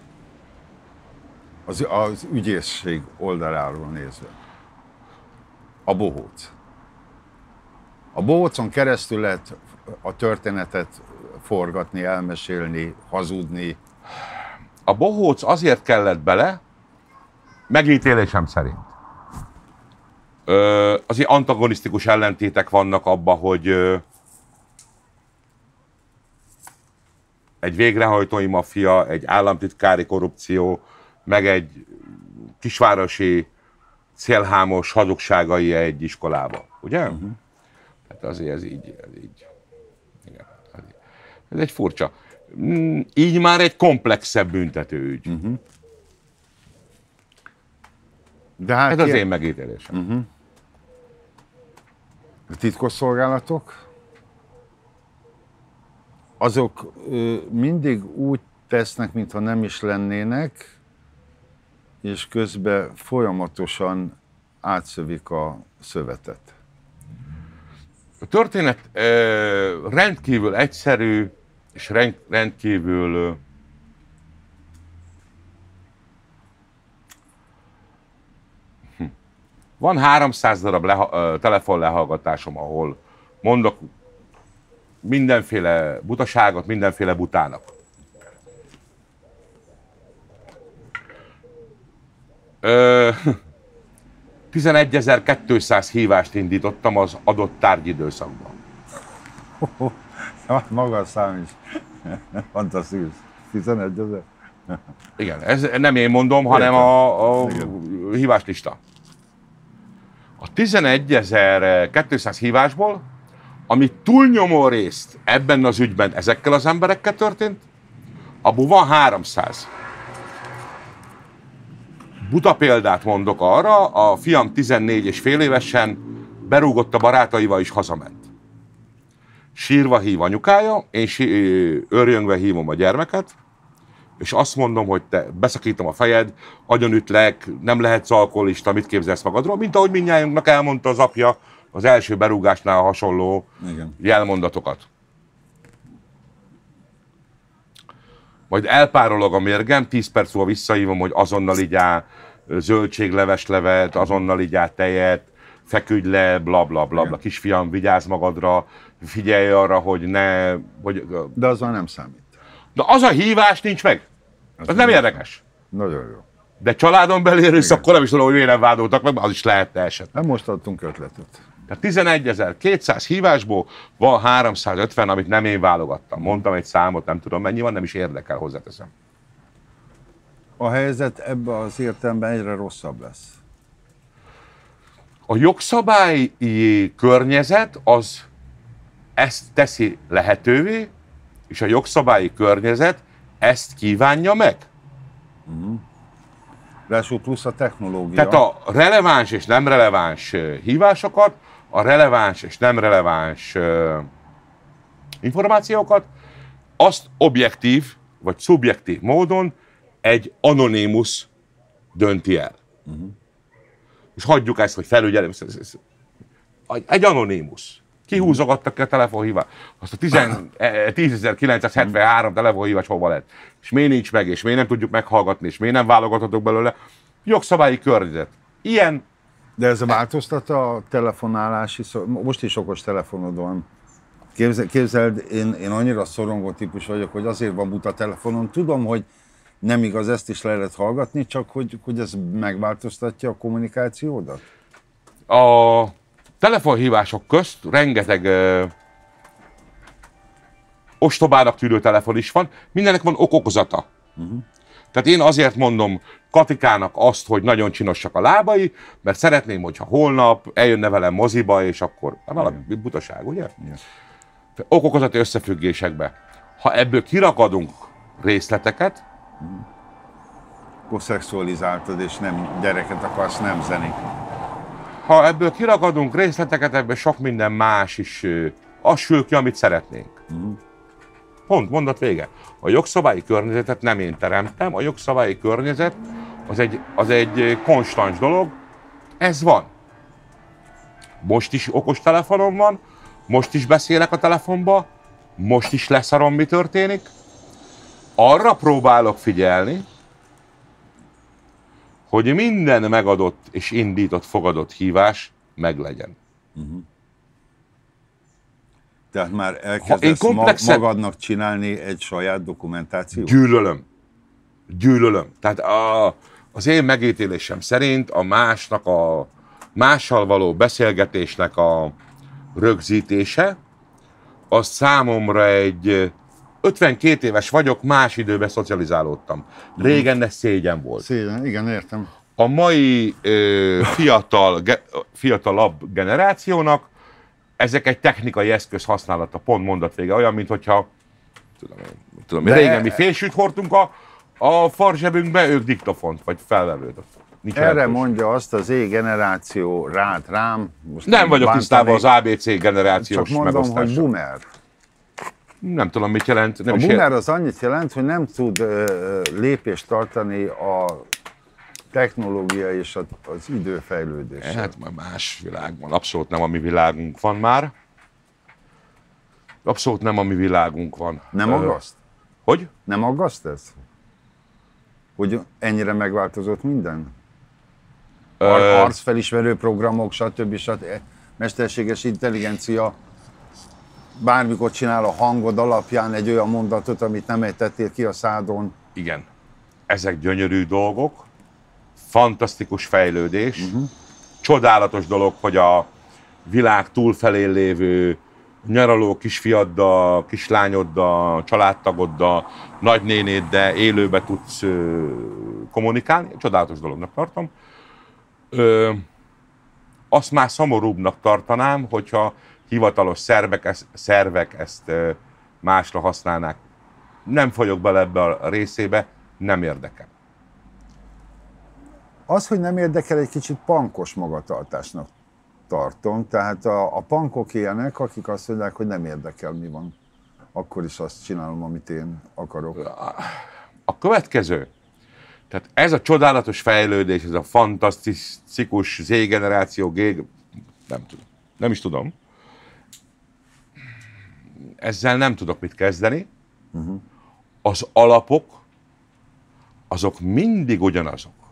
Az, az ügyészség oldaláról nézve. A bohóc. A bohócon keresztül lehet a történetet forgatni, elmesélni, hazudni. a bohóc azért kellett bele, megítélésem szerint. Ö, azért antagonisztikus ellentétek vannak abba, hogy egy végrehajtói maffia, egy államtitkári korrupció, meg egy kisvárosi célhámos hazugságai egy iskolába, ugye? Uh-huh. Hát azért ez így, ez így. Igen, ez, egy furcsa. Mm, Így már egy komplexebb büntetőügy. Uh-huh. De hát Ez az ilyen- én megítélésem. Uh-huh. A titkosszolgálatok, azok mindig úgy tesznek, mintha nem is lennének, és közben folyamatosan átszövik a szövetet. A történet rendkívül egyszerű, és rend, rendkívül hm. Van 300 darab leha, telefonlehallgatásom, ahol mondok mindenféle butaságot, mindenféle butának. Ö, 11.200 hívást indítottam az adott tárgyidőszakban. Ah, Maga a szám is. Fantasztikus. 11 ezer? Igen, ez nem én mondom, hanem a, a híváslista. A 11.200 hívásból ami túlnyomó részt ebben az ügyben ezekkel az emberekkel történt, abból van 300. Buta példát mondok arra, a fiam 14 és fél évesen berúgott a barátaival is hazament. Sírva hív anyukája, én sí- örjöngve hívom a gyermeket, és azt mondom, hogy te beszakítom a fejed, agyonütlek, nem lehetsz alkoholista, mit képzelsz magadról, mint ahogy mindnyájunknak elmondta az apja az első berúgásnál hasonló Igen. jelmondatokat. Majd elpárolog a mérgem, 10 perc múlva visszahívom, hogy azonnal igyál zöldségleveslevet, azonnal igyál tejet, feküdj le, bla bla bla, bla. kisfiam, vigyázz magadra, figyelj arra, hogy ne... Hogy, De az már nem számít. de az a hívás nincs meg. Ez nem érdekes. Nagyon jó. De családon belül erőszak, akkor nem is tudom, hogy miért nem vádoltak meg, az is lehetne eset. Hát most adtunk ötletet. Tehát 11.200 hívásból van 350, amit nem én válogattam. Mondtam egy számot, nem tudom mennyi van, nem is érdekel, hozzáteszem. A helyzet ebben az értelemben egyre rosszabb lesz. A jogszabályi környezet az ezt teszi lehetővé, és a jogszabályi környezet ezt kívánja meg. Ráadásul plusz a technológia. Tehát a releváns és nem releváns hívásokat, a releváns és nem releváns információkat, azt objektív vagy szubjektív módon egy anonimus dönti el. Uh-huh. És hagyjuk ezt, hogy felügyelem. Egy anonimus. Kihúzogattak ki a telefonhívást. Azt a 10 eh, 10.973 telefonhívás hova lett. És miért nincs meg, és miért nem tudjuk meghallgatni, és miért nem válogathatok belőle. Jogszabályi környezet. Ilyen De ez változtat a telefonálási, szó... most is okos telefonod van. Képzel, képzeld, én, én annyira szorongó típus vagyok, hogy azért van buta telefonom. Tudom, hogy nem igaz, ezt is le lehet hallgatni, csak hogy, hogy ez megváltoztatja a kommunikációdat. a telefonhívások közt rengeteg ö, ostobának tűnő telefon is van, mindennek van ok-okozata. Tehát én azért mondom Katikának azt, hogy nagyon csinosak a lábai, mert szeretném, hogyha holnap eljönne velem moziba, és akkor hát valami butaság, ugye? Igen. Okokozati összefüggésekbe. Ha ebből kirakadunk részleteket, Akkor szexualizáltad, és nem gyereket akarsz nem zenét. ha ebből kirakadunk részleteket, ebből sok minden más is az sül ki, amit szeretnénk. Pont, mondat vége. A jogszabályi környezetet nem én teremtem, a jogszabályi környezet az egy, az egy konstans dolog, ez van. Most is okos telefonom van, most is beszélek a telefonba, most is leszarom, mi történik. Arra próbálok figyelni, hogy minden megadott és indított, fogadott hívás meglegyen. Tehát már elkezdesz én ma- komplexen- magadnak csinálni egy saját dokumentációt? Gyűlölöm. Gyűlölöm. Tehát a, az én megítélésem szerint a másnak a mással való beszélgetésnek a rögzítése, az számomra egy 52 éves vagyok, más időben szocializálódtam. Régen ez szégyen volt. Szégyen, igen, értem. A mai ö, fiatal, ge, fiatalabb generációnak ezek egy technikai eszköz használata, pont mondat vége, olyan, mint hogyha tudom, tudom, De- régen mi félsűt hordtunk a, a farzsebünkbe, ők diktafont, vagy felvevőt. Nincs Erre jelentős. mondja azt az Z generáció rád rám. Most Nem vagyok bántani, tisztában az ABC Csak generációs mondom, hogy boomer. Nem tudom, mit jelent. Nem A boomer ér... az annyit jelent, hogy nem tud ö, lépést tartani a technológia és az idő fejlődése. Hát más világban. Abszolút nem a mi világunk van már. Abszolút nem a mi világunk van. Nem aggaszt? Hogy? Nem aggaszt ez? Hogy ennyire megváltozott minden? Ar- arcfelismerő programok, stb. stb. Mesterséges intelligencia bármikor csinál a hangod alapján egy olyan mondatot, amit nem ejtettél ki a szádon. Igen. Ezek gyönyörű dolgok, fantasztikus fejlődés, uh-huh. csodálatos dolog, hogy a világ túlfelén lévő nyaraló kisfiaddal, kislányoddal, családtagoddal, nagynénéddel élőbe tudsz ö, kommunikálni. Csodálatos dolognak tartom. Ö, azt már szomorúbbnak tartanám, hogyha hivatalos szervek, ezt, szervek ezt ö, másra használnák. Nem folyok bele ebbe a részébe, nem érdekel. Az, hogy nem érdekel, egy kicsit pankos magatartásnak tartom. Tehát a, a pankok ilyenek, akik azt mondják, hogy nem érdekel, mi van. Akkor is azt csinálom, amit én akarok. A következő, tehát ez a csodálatos fejlődés, ez a fantasztikus Z-generáció, G, nem tudom, nem is tudom. Ezzel nem tudok mit kezdeni. Uh-huh. Az alapok, azok mindig ugyanazok.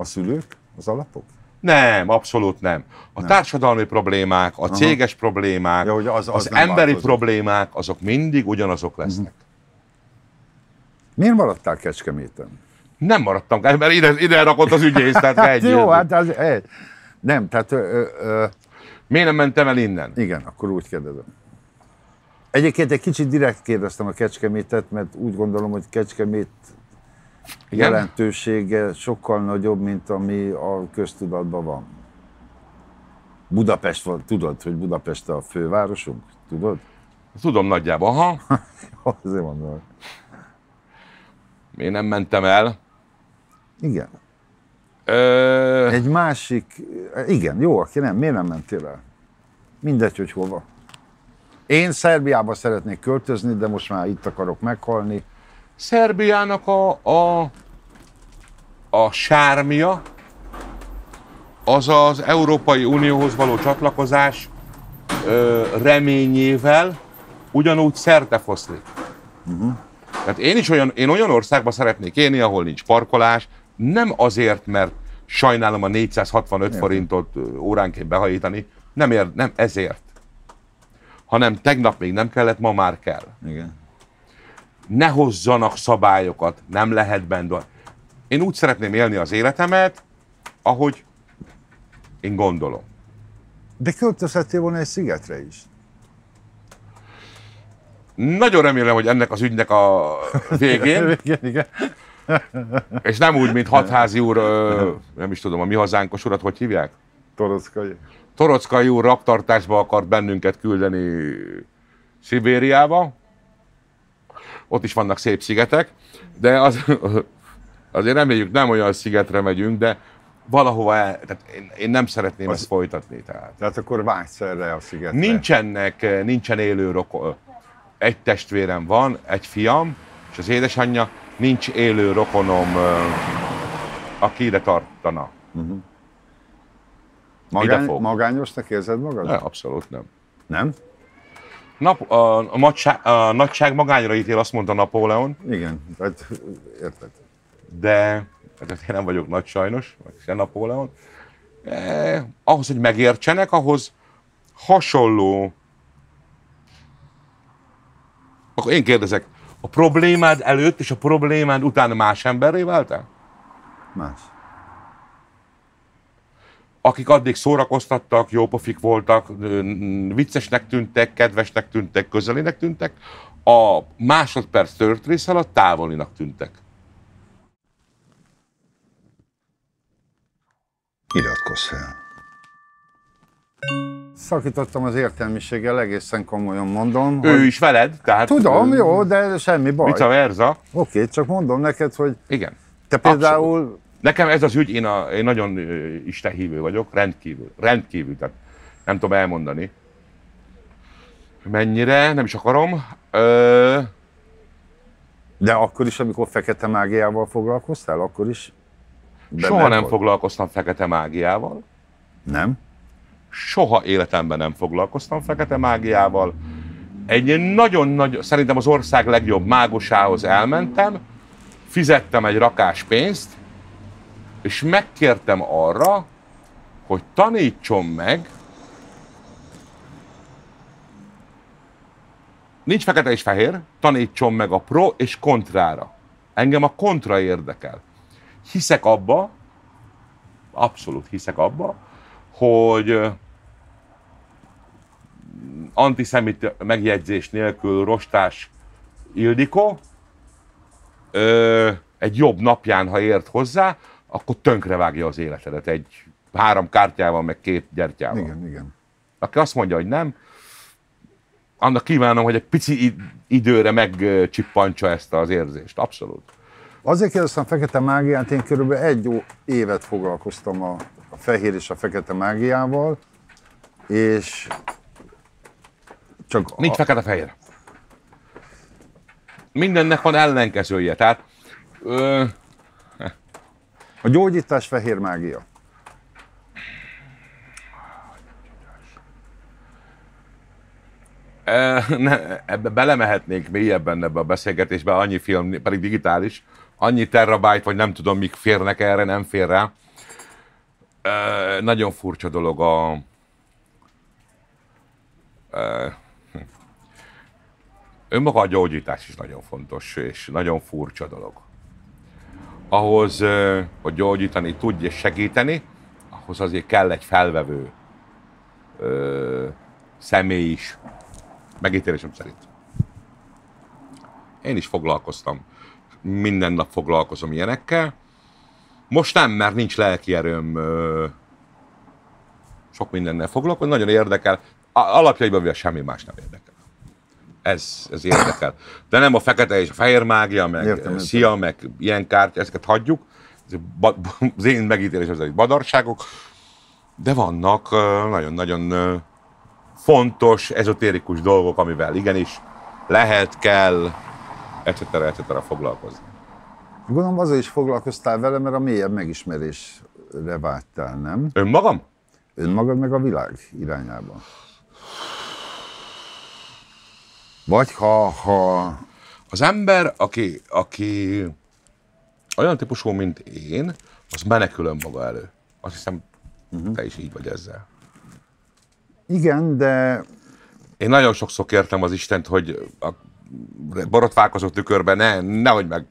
A szülők, az alapok? Nem, abszolút nem. A nem. társadalmi problémák, a Aha. céges problémák, ja, hogy az, az, az emberi változik. problémák, azok mindig ugyanazok lesznek. Uh-huh. Miért maradtál Kecskeméten? Nem maradtam, mert ide, ide rakott az ügyész, tehát egy Jó, hát az, egy. Nem, tehát... Ö, ö, Miért nem mentem el innen? Igen, akkor úgy kérdezem. Egyébként egy kicsit direkt kérdeztem a Kecskemétet, mert úgy gondolom, hogy Kecskemét igen? jelentősége sokkal nagyobb, mint ami a köztudatban van. Budapest van, tudod, hogy Budapest a fővárosunk? Tudod? Tudom nagyjából, ha. Azért mondom. Én nem mentem el. Igen. Ö... Egy másik, igen, jó, aki nem, miért nem mentél el? Mindegy, hogy hova. Én Szerbiába szeretnék költözni, de most már itt akarok meghalni. Szerbiának a, a, a sármia az az Európai Unióhoz való csatlakozás ö, reményével ugyanúgy szerte foszlik. Uh-huh. Tehát én is olyan, én olyan országba szeretnék élni, ahol nincs parkolás, nem azért, mert sajnálom a 465 Értem. forintot óránként behajítani, nem, ér, nem ezért. Hanem tegnap még nem kellett, ma már kell. Igen. Ne hozzanak szabályokat, nem lehet benne. Én úgy szeretném élni az életemet, ahogy én gondolom. De költözhettél volna egy szigetre is. Nagyon remélem, hogy ennek az ügynek a végén. igen, igen. És nem úgy, mint hatházi úr, nem is tudom, a mi hazánkos urat, hogy hívják? Torockai. Torockai úr raptartásba akart bennünket küldeni Szibériába. Ott is vannak szép szigetek, de az, azért reméljük nem olyan szigetre megyünk, de valahova el, tehát én, én nem szeretném az, ezt folytatni. Tehát. tehát akkor vágysz erre a szigetre? Nincsenek, nincsen élő rokon. Egy testvérem van, egy fiam, és az édesanyja, nincs élő rokonom, aki ide tartana. Uh-huh. Magány, magányosnak érzed magad? Ne, abszolút nem. Nem? Nap, a, a, nagyság, a nagyság magányra ítél, azt mondta Napóleon. Igen, hát érted. De hát én nem vagyok nagy sajnos, vagy se Napóleon. Eh, ahhoz, hogy megértsenek, ahhoz hasonló... Akkor én kérdezek, a problémád előtt és a problémád után más emberré váltál? Más. Akik addig szórakoztattak, jópofik voltak, viccesnek tűntek, kedvesnek tűntek, közelinek tűntek, a másodperc tört rész alatt távolinak tűntek. Iratkozz fel. Szakítottam az értelmiséggel, egészen komolyan mondom. Ő hogy... is veled, tehát... Tudom, ő... jó, de semmi baj. Vice versa. Oké, okay, csak mondom neked, hogy... Igen. Te például... Abszolút. Nekem ez az ügy, én, a, én nagyon istenhívő vagyok, rendkívül, rendkívül, tehát nem tudom elmondani. Mennyire, nem is akarom. Ö... De akkor is, amikor fekete mágiával foglalkoztál, akkor is? Soha nem volt? foglalkoztam fekete mágiával. Nem? soha életemben nem foglalkoztam fekete mágiával. Egy nagyon nagy, szerintem az ország legjobb mágusához elmentem, fizettem egy rakás pénzt, és megkértem arra, hogy tanítson meg, nincs fekete és fehér, tanítson meg a pro és kontrára. Engem a kontra érdekel. Hiszek abba, abszolút hiszek abba, hogy antiszemit megjegyzés nélkül rostás Ildikó egy jobb napján, ha ért hozzá, akkor tönkrevágja az életedet egy három kártyával, meg két gyertyával. Igen, igen. Aki azt mondja, hogy nem, annak kívánom, hogy egy pici id- időre megcsippantsa ezt az érzést. Abszolút. Azért kérdeztem fekete mágiát, én körülbelül egy évet foglalkoztam a, a fehér és a fekete mágiával, és csak Nincs a, fekete-fehér. Mindennek van ellenkezője. Tehát ö, a gyógyítás fehér mágia. E, ne, ebbe belemehetnénk mélyebben ebbe a beszélgetésbe, annyi film, pedig digitális, annyi terabyte, vagy nem tudom, mik férnek erre, nem fér rá. E, nagyon furcsa dolog a... E, önmaga a gyógyítás is nagyon fontos, és nagyon furcsa dolog. Ahhoz, hogy gyógyítani tudj és segíteni, ahhoz azért kell egy felvevő ö, személy is, megítélésem szerint. Én is foglalkoztam. Minden nap foglalkozom ilyenekkel. Most nem, mert nincs lelki erőm ö, sok mindennel foglalkozni. Nagyon érdekel. Alapjaiban semmi más nem érdekel. Ez, ez érdekel. De nem a fekete és a fehér mágia, meg Értem, értem, értem. szia, meg ilyen kártya, ezeket hagyjuk. Az én megítélésem szerint badarságok. De vannak nagyon-nagyon fontos, ezotérikus dolgok, amivel igenis lehet, kell, etc. etc. foglalkozni. Gondolom azért is foglalkoztál vele, mert a mélyebb megismerésre vágytál, nem? Önmagam? Önmagad meg a világ irányába. Vagy ha, ha Az ember, aki, aki olyan típusú, mint én, az menekül önmaga elő. Azt hiszem, uh-huh. te is így vagy ezzel. igen, de Én nagyon sokszor kértem az Istent, hogy a borotválkozó tükörben ne, nehogy meg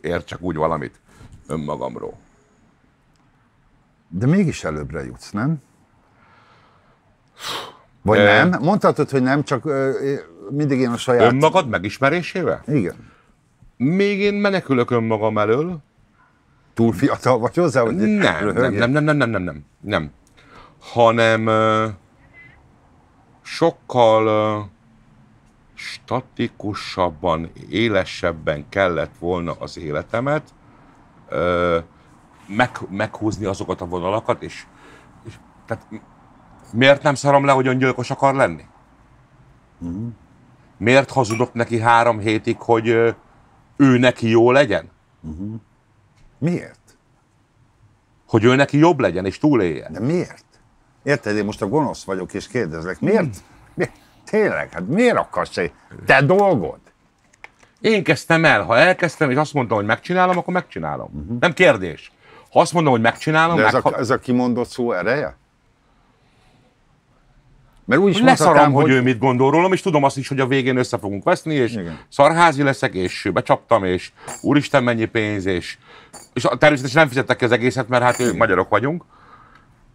értsek úgy valamit önmagamról. De mégis előbbre jutsz, nem? Vagy Ö. nem? Mondhatod, hogy nem, csak mindig én a saját... Önmagad megismerésével? Igen. Még én menekülök önmagam elől, Túl fiatal vagy hozzá? Hogy Nem, nem, nem, nem, nem, nem, nem, nem, nem. Hanem sokkal statikusabban, élesebben kellett volna az életemet meg, meghúzni azokat a vonalakat, és, és tehát miért nem szarom le, hogy öngyilkos akar lenni? Miért hazudok neki három hétig, hogy ő neki jó legyen? Miért? Hogy ő neki jobb legyen és túléljen? De miért? Érted, én most a gonosz vagyok és kérdezlek, miért? miért? Tényleg, hát miért akarsz egy te dolgod? Én kezdtem el, ha elkezdtem, és azt mondtam, hogy megcsinálom, akkor megcsinálom. Uh-huh. Nem kérdés. Ha azt mondom, hogy megcsinálom, De ez meg, a, ez a kimondott szó ereje? Mert úgy is leszarom, mondhatnám, hogy, ő mit gondol rólam, és tudom azt is, hogy a végén össze fogunk veszni, és Igen. szarházi leszek, és becsaptam, és úristen mennyi pénz, és, és természetesen nem fizettek ki az egészet, mert hát ők magyarok vagyunk.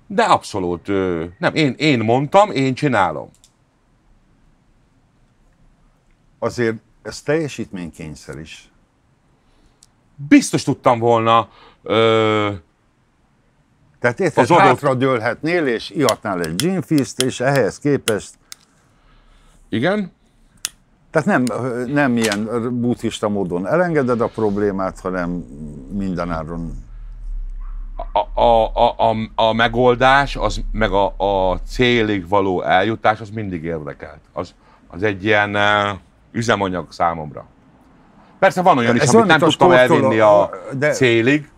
De abszolút, nem, én, én mondtam, én csinálom. azért ez teljesítménykényszer is. Biztos tudtam volna, ö, Tehát érted, Az adott- hátra dőlhetnél, és ihatnál egy ginfiszt, és ehhez képest, igen, tehát nem, nem ilyen buddhista módon elengeded a problémát, hanem mindenáron. a, a, a, a, a megoldás, az, meg a, a célig való eljutás, az mindig érdekelt. Az, az egy ilyen uh, üzemanyag számomra. Persze van olyan is, Ez amit nem a tudtam elvinni a de- célig,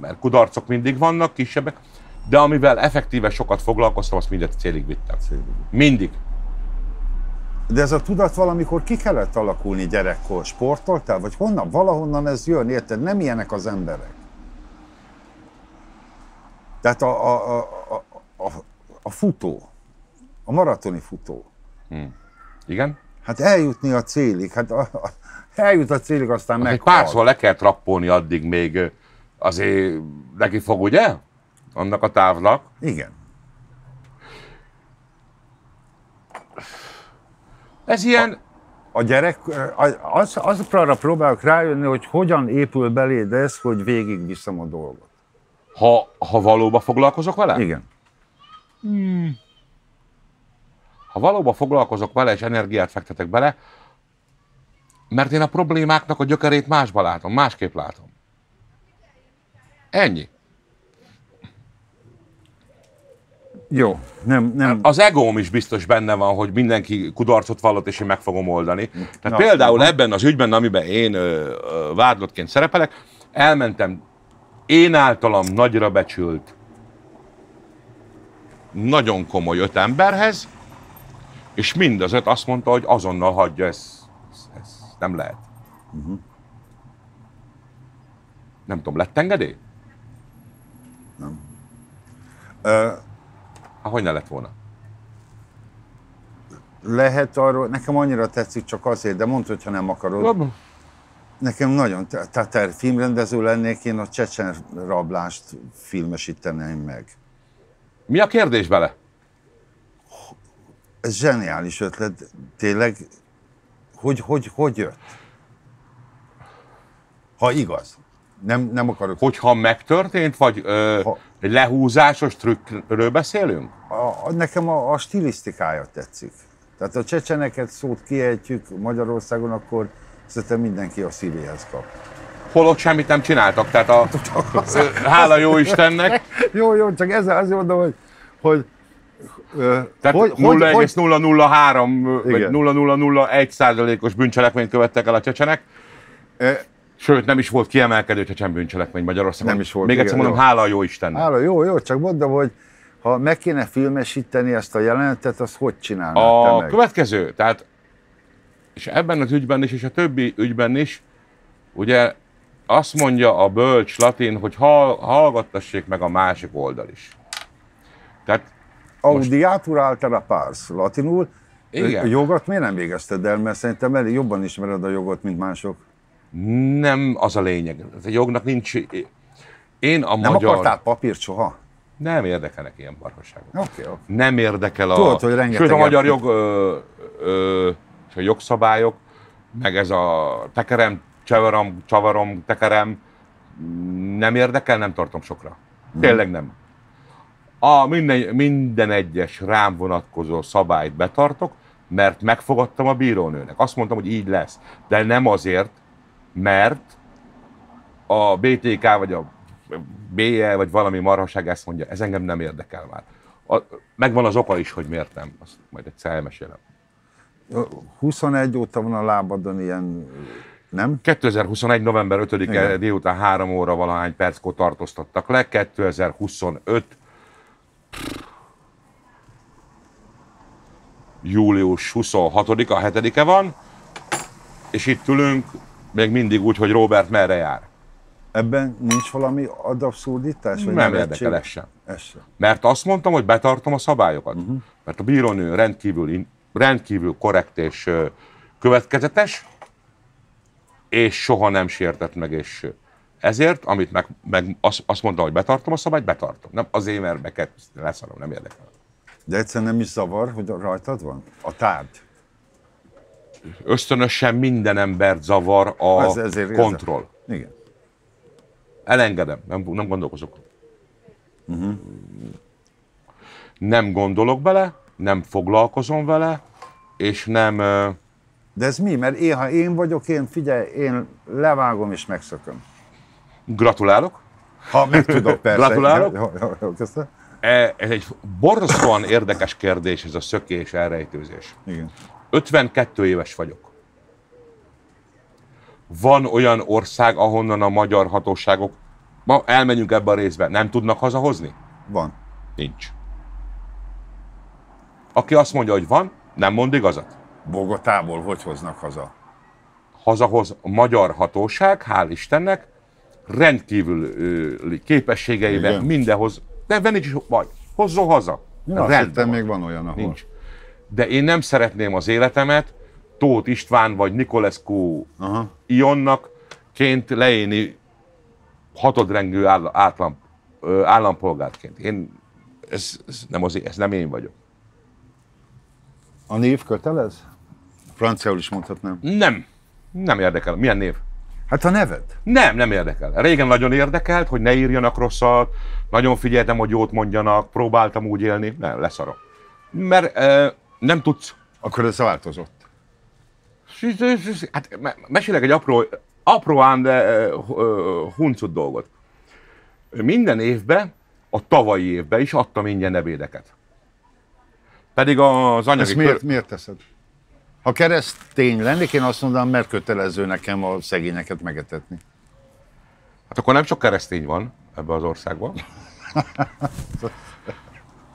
mert kudarcok mindig vannak, kisebbek, de amivel effektíve sokat foglalkoztam, azt mindet célig vittem. Mindig. De ez a tudat valamikor ki kellett alakulni gyerekkor? Sportoltál? Vagy honnan? Valahonnan ez jön, érted? Nem ilyenek az emberek. Tehát a, a, a, a, a, futó, a maratoni futó, Igen? hát eljutni a célig, hát a, a, eljut a célig, aztán Egy meg párszor le kell trappolni addig még azért neki fog, ugye? Annak a távnak. Igen. Ez ilyen, A gyerek, az, az arra próbálok rájönni, hogy hogyan épül beléd ez, hogy végigviszem a dolgot. ha, ha valóban foglalkozok vele? Igen. ha valóban foglalkozok vele, és energiát fektetek bele, mert én a problémáknak a gyökerét másba látom, másképp látom. Ennyi. Jó, nem, nem. Az egóm is biztos benne van, hogy mindenki kudarcot vallott, és én meg fogom oldani. Tehát Na, például aha. ebben az ügyben, amiben én ö, ö, vádlottként szerepelek, elmentem én általam nagyra becsült, nagyon komoly öt emberhez, és mind az öt azt mondta, hogy azonnal hagyja, ez, ez, ez nem lehet. Nem tudom, lett engedély? Ö, Hát, hogy ne lett volna? lehet arról, nekem annyira tetszik csak azért, de mondd, hogyha nem akarod. Nekem nagyon, te- tehát te filmrendező lennék, én a csecsen rablást filmesíteném meg. Mi a kérdés bele? Ez zseniális ötlet, tényleg, hogy, hogy, hogy jött? Ha igaz. Nem, nem akarok. Hogyha megtörtént, vagy ö, Ha- egy lehúzásos trükkről beszélünk? A, nekem a, a stilisztikája tetszik. Tehát a csecseneket szót kiejtjük Magyarországon, akkor szerintem mindenki a szívéhez kap. Holott semmit nem csináltak, tehát a, hála jó Istennek, Jó, jó, csak ezzel azért mondom, hogy, hogy tehát hogy, hogy, hogy, 0,003 vagy Igen. 0,001 százalékos bűncselekményt követtek el a csecsenek, sőt nem is volt kiemelkedő csecsen bűncselekmény Magyarországon. Nem is volt, Még egyszer mondom, jó. hála jó Istennek. Hála, jó, jó, csak mondom, hogy ha meg kéne filmesíteni ezt a jelenetet, azt hogy csinálnád A meg? következő, tehát, és ebben az ügyben is, és a többi ügyben is, ugye azt mondja a bölcs latin, hogy hall, hallgattassék meg a másik oldal is. Tehát Audiatur altera pars, latinul. Igen. A jogot miért nem végezted el? Mert szerintem elég jobban ismered a jogot, mint mások. Nem az a lényeg. A jognak nincs... Én a Nem magyar... akartál papírt soha? Nem érdekelnek ilyen barhasságok. Oké, oké. Nem érdekel a... Tudod, hogy rengeteg Sőt, a magyar jog ö, ö, és a jogszabályok, meg ez a tekerem, csavarom, csavarom, tekerem, nem érdekel, nem tartom sokra. Tényleg nem. A minden, minden egyes rám vonatkozó szabályt betartok, mert megfogadtam a bírónőnek. Azt mondtam, hogy így lesz. De nem azért, mert a BTK vagy a BE vagy valami marhaság ezt mondja, ez engem nem érdekel már. A, megvan az oka is, hogy miért nem. Azt majd egyszer elmesélem. 21 óta van a lábadon ilyen, nem? 2021. november 5-e Igen. délután 3 óra valahány perckor tartóztattak le, 2025 július 26-a, 7-e van, és itt ülünk még mindig úgy, hogy Robert merre jár. Ebben nincs valami ad abszurditás? Vagy Nem érdekel ez sem. Ez sem. Mert azt mondtam, hogy betartom a szabályokat. Uh-huh. Mert a bírónő rendkívül, rendkívül korrekt és következetes, és soha nem sértett meg, és ezért, amit meg, meg azt, azt mondtam, hogy betartom a szabályt, betartom. Nem azért, mert beket leszarom, nem érdekel. De egyszerűen nem is zavar, hogy rajtad van? A tárgy. Ösztönösen minden embert zavar a Ez- ezért- kontroll. Igen. Elengedem, nem, nem gondolkozok. Uh-huh. Nem gondolok bele, nem foglalkozom vele, és nem... De ez mi? Mert én, ha én vagyok, én figyelj, én levágom és megszököm. Gratulálok. Ha meg tudok, persze. Gratulálok. Jó, jó, jó, köszönöm. E- Ez egy borzasztóan érdekes kérdés, ez a szökés, elrejtőzés. Igen. 52 éves vagyok. Van olyan ország, ahonnan a magyar hatóságok, ma elmenjünk ebbe a részbe, nem tudnak hazahozni? Van. Nincs. Aki azt mondja, hogy van, nem mond igazat. Bogotából hogy hoznak haza? Hazahoz a magyar hatóság, hál' Istennek, rendkívül ö, képességeivel Igen. mindenhoz, de nincs is baj, hozzon haza. Na, azt hittem, még van olyan, ahol. Nincs. De én nem szeretném az életemet Tóth István vagy Nikolescu Aha. Ionnak ként leélni hatodrengű áll, átlam, ö, állampolgárként. Én, ez, ez, nem az, ez nem én vagyok. A név kötelez? Franciául is mondhatnám. Nem. Nem érdekel. Milyen név? Hát a neved. Nem, nem érdekel. Régen nagyon érdekelt, hogy ne írjanak rosszat, nagyon figyeltem, hogy jót mondjanak, próbáltam úgy élni, nem, leszarom. Mert e, Nem tudsz. Akkor ez változott. Hát me- mesélek egy apró, apró ám, de huncut dolgot. Minden évben, a tavalyi évben is adtam ingyen ebédeket. Pedig az anyagi... Ezt miért, miért teszed? Ha keresztény lennék, én azt mondanám, mert kötelező nekem a szegényeket megetetni. Hát akkor nem sok keresztény van ebbe az országban.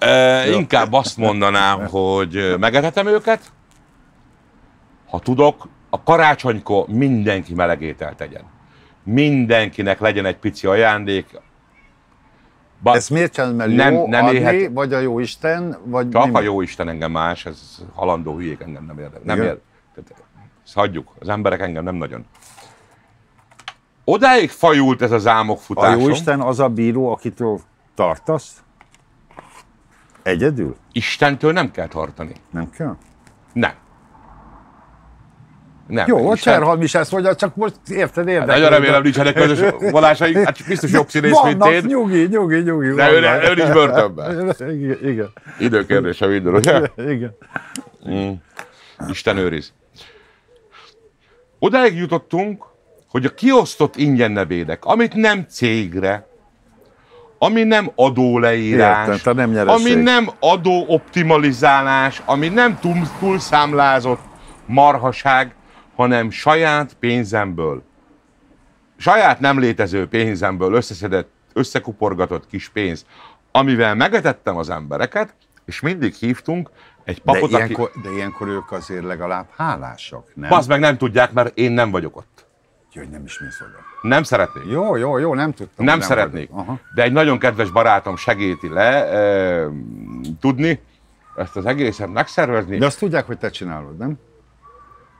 e, inkább azt mondanám, hogy megetetem őket, ha tudok, a karácsonykor mindenki melegételt tegyen. Mindenkinek legyen egy pici ajándék. Ba, Ezt miért csinálod, mert nem, jó nem adni, éhet... vagy a jó Isten, vagy Csak mi? a jó Isten engem más, ez halandó hülyék engem nem érdekel. Nem érdekel. Ezt hagyjuk, az emberek engem nem nagyon. Odáig fajult ez az álmokfutásom. A jó Isten az a bíró, akitől tartasz? Egyedül? Istentől nem kell tartani. Nem kell? Nem. Nem, Jó, a Cserhal is ezt mondja, csak most érted, érdekel. Hát, nagyon remélem nincsenek közös vallásai, hát biztos jobb színész, mint én. nyugi, nyugi, nyugi. De ő, ő is börtönben. Igen, igen. Időkérdése minden, ugye? Igen. Mm. Isten őriz. Odáig jutottunk, hogy a kiosztott ingyen nebédek, amit nem cégre, ami nem adóleírás, Értem, nem ami nem adóoptimalizálás, ami nem túl, túlszámlázott marhaság, hanem saját pénzemből, saját nem létező pénzemből összeszedett, összekuporgatott kis pénz, amivel megetettem az embereket, és mindig hívtunk egy papot, de ilyenkor, aki... De ilyenkor ők azért legalább hálásak, nem? Basz meg nem tudják, mert én nem vagyok ott. Jó, hogy nem is mész oda. Nem szeretnék. Jó, jó, jó, nem tudtam. Nem, nem szeretnék. De egy nagyon kedves barátom segíti le e, tudni ezt az egészet megszervezni. De azt tudják, hogy te csinálod, nem?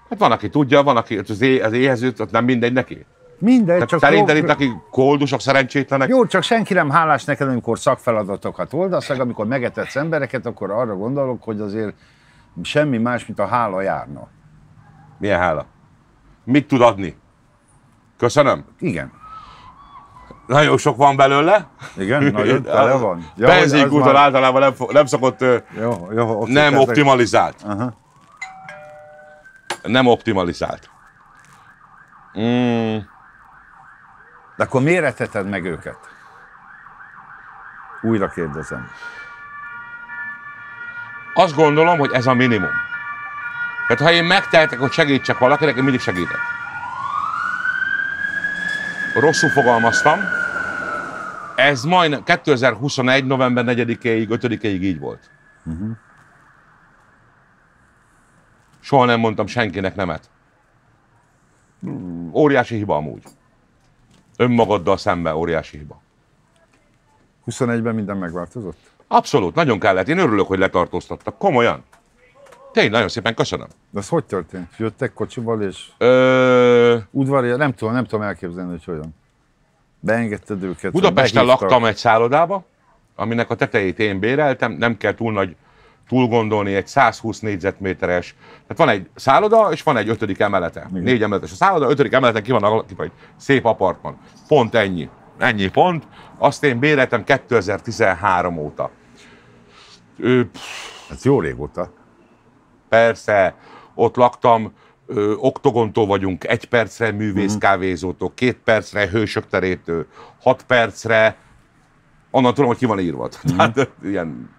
Hát van, aki tudja, van, aki az, é, az éhezőt, ott nem mindegy neki. Mindegy, Tehát csak szerinted itt, aki koldusok, szerencsétlenek? Jó, csak senki nem hálás neked, amikor szakfeladatokat oldasz, meg amikor megetetsz embereket, akkor arra gondolok, hogy azért semmi más, mint a hála járna. Milyen hála? Mit tud adni? Köszönöm. Igen. Nagyon sok van belőle. Igen, nagyon tele van. Ja, Benzinkúton már... általában nem, nem szokott, jó, jó, nem optimalizált. Aha nem optimalizált. Mm. De akkor miért eteted meg őket? Újra kérdezem. Azt gondolom, hogy ez a minimum. Tehát ha én megtehetek, hogy segítsek valakinek, én mindig segítek. Rosszul fogalmaztam. Ez majdnem 2021. november 4-ig, 5-ig így volt. Uh-huh. Soha nem mondtam senkinek nemet. Óriási hiba amúgy. Önmagaddal szemben óriási hiba. 21-ben minden megváltozott? Abszolút, nagyon kellett. Én örülök, hogy letartóztattak. Komolyan. Tényleg, nagyon szépen köszönöm. De ez hogy történt? Jöttek kocsival és Ö... udvarja? Nem tudom, nem tudom elképzelni, hogy hogyan. Beengedted őket. Budapesten laktam egy szállodába, aminek a tetejét én béreltem, nem kell túl nagy túl gondolni egy 120 négyzetméteres, tehát van egy szálloda, és van egy ötödik emelete. Igen. Négy emeletes a szálloda, ötödik emeleten ki van alakítva egy szép apartman. Pont ennyi. Ennyi pont. Azt én béreltem 2013 óta. Ő, Ez jó régóta. Persze, ott laktam, ö, oktogontól vagyunk, egy percre művész mm. kávézótól, két percre hősök terétől, hat percre, onnan tudom, hogy ki van írva. Mm. Tehát ilyen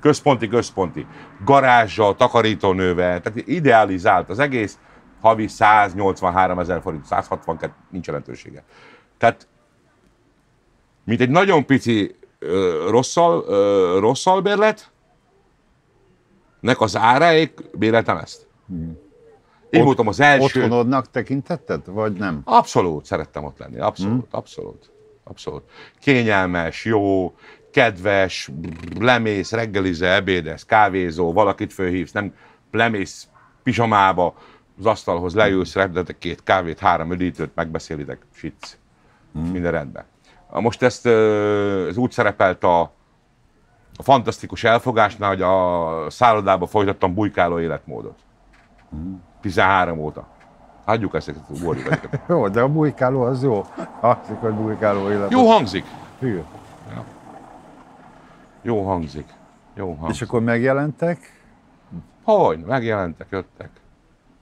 központi, központi, garázsa, takarítónővel, tehát idealizált az egész, havi 183 ezer forint, 162, nincs jelentősége. Tehát, mint egy nagyon pici rosszal, rosszal bérlet, nek az áráig béreltem ezt. Hmm. Én voltam az első. Otthonodnak tekintetted, vagy nem? Abszolút szerettem ott lenni, abszolút, hmm. abszolút. Abszolút. Kényelmes, jó, kedves, lemész, reggelize, ebédesz, kávézó, valakit fölhívsz, nem lemész pizsamába, az asztalhoz leülsz, rendetek két kávét, három ödítőt, megbeszélitek, sitsz. Mm. Minden rendben. Most ezt ez úgy szerepelt a, a fantasztikus elfogásnál, hogy a szállodában folytattam bujkáló életmódot. Mm. 13 óta. Hagyjuk ezt a Jó, de a bujkáló az jó. Hangzik, hogy bujkáló élet. Jó hangzik. Igen. Ja. Jó hangzik. Jó hangzik. És akkor megjelentek? Hogy? Megjelentek, jöttek.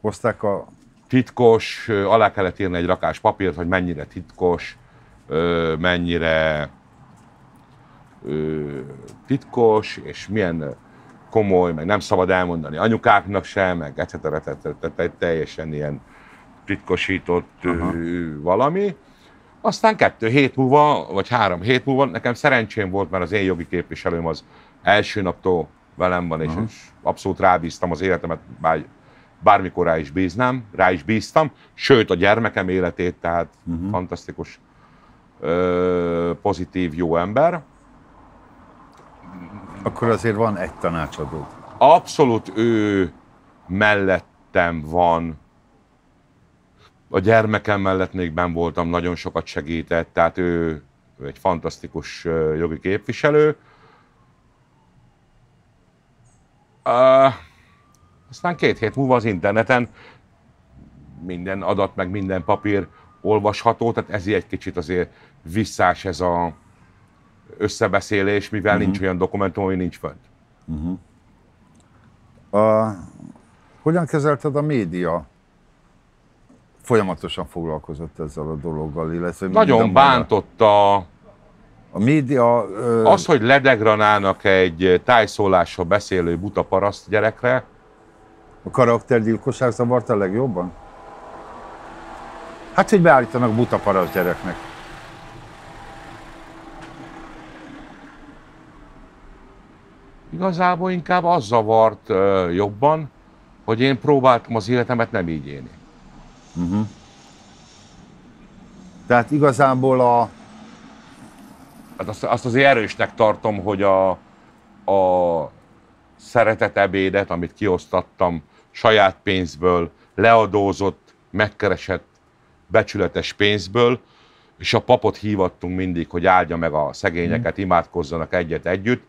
Hozták a... Titkos, alá kellett írni egy rakás papírt, hogy mennyire titkos, mennyire titkos, és milyen komoly, meg nem szabad elmondani anyukáknak sem, meg etc. teljesen ilyen titkosított valami. Aztán kettő hét múlva, vagy három hét múlva, nekem szerencsém volt, mert az én jogi képviselőm az első naptól velem van, és, és abszolút rábíztam az életemet, bár, bármikor rá is bíznám, rá is bíztam, sőt a gyermekem életét, tehát uh-huh. fantasztikus, ö, pozitív, jó ember. Akkor azért van egy tanácsadó. Abszolút ő mellettem van, a gyermekem mellett még ben voltam, nagyon sokat segített, tehát ő, ő egy fantasztikus jogi képviselő. Uh, aztán két hét múlva az interneten minden adat, meg minden papír olvasható, tehát ezért egy kicsit azért visszás ez a összebeszélés, mivel uh-huh. nincs olyan dokumentum, ami nincs fönt. A, hogyan kezelted a média? Folyamatosan foglalkozott ezzel a dologgal, illetve... Nagyon bántotta A média... Ö, az, hogy ledegranálnak egy tájszólással beszélő buta paraszt gyerekre, A karaktergyilkosság zavart a legjobban? Hát, hogy beállítanak buta parasz gyereknek. Igazából inkább az zavart ö, jobban, hogy én próbáltam az életemet nem így élni. Tehát igazából a... Hát azt, azt azért erősnek tartom, hogy a, a szeretet ebédet, amit kiosztattam saját pénzből, leadózott, megkeresett, becsületes pénzből, és a papot hívattunk mindig, hogy áldja meg a szegényeket, imádkozzanak egyet együtt.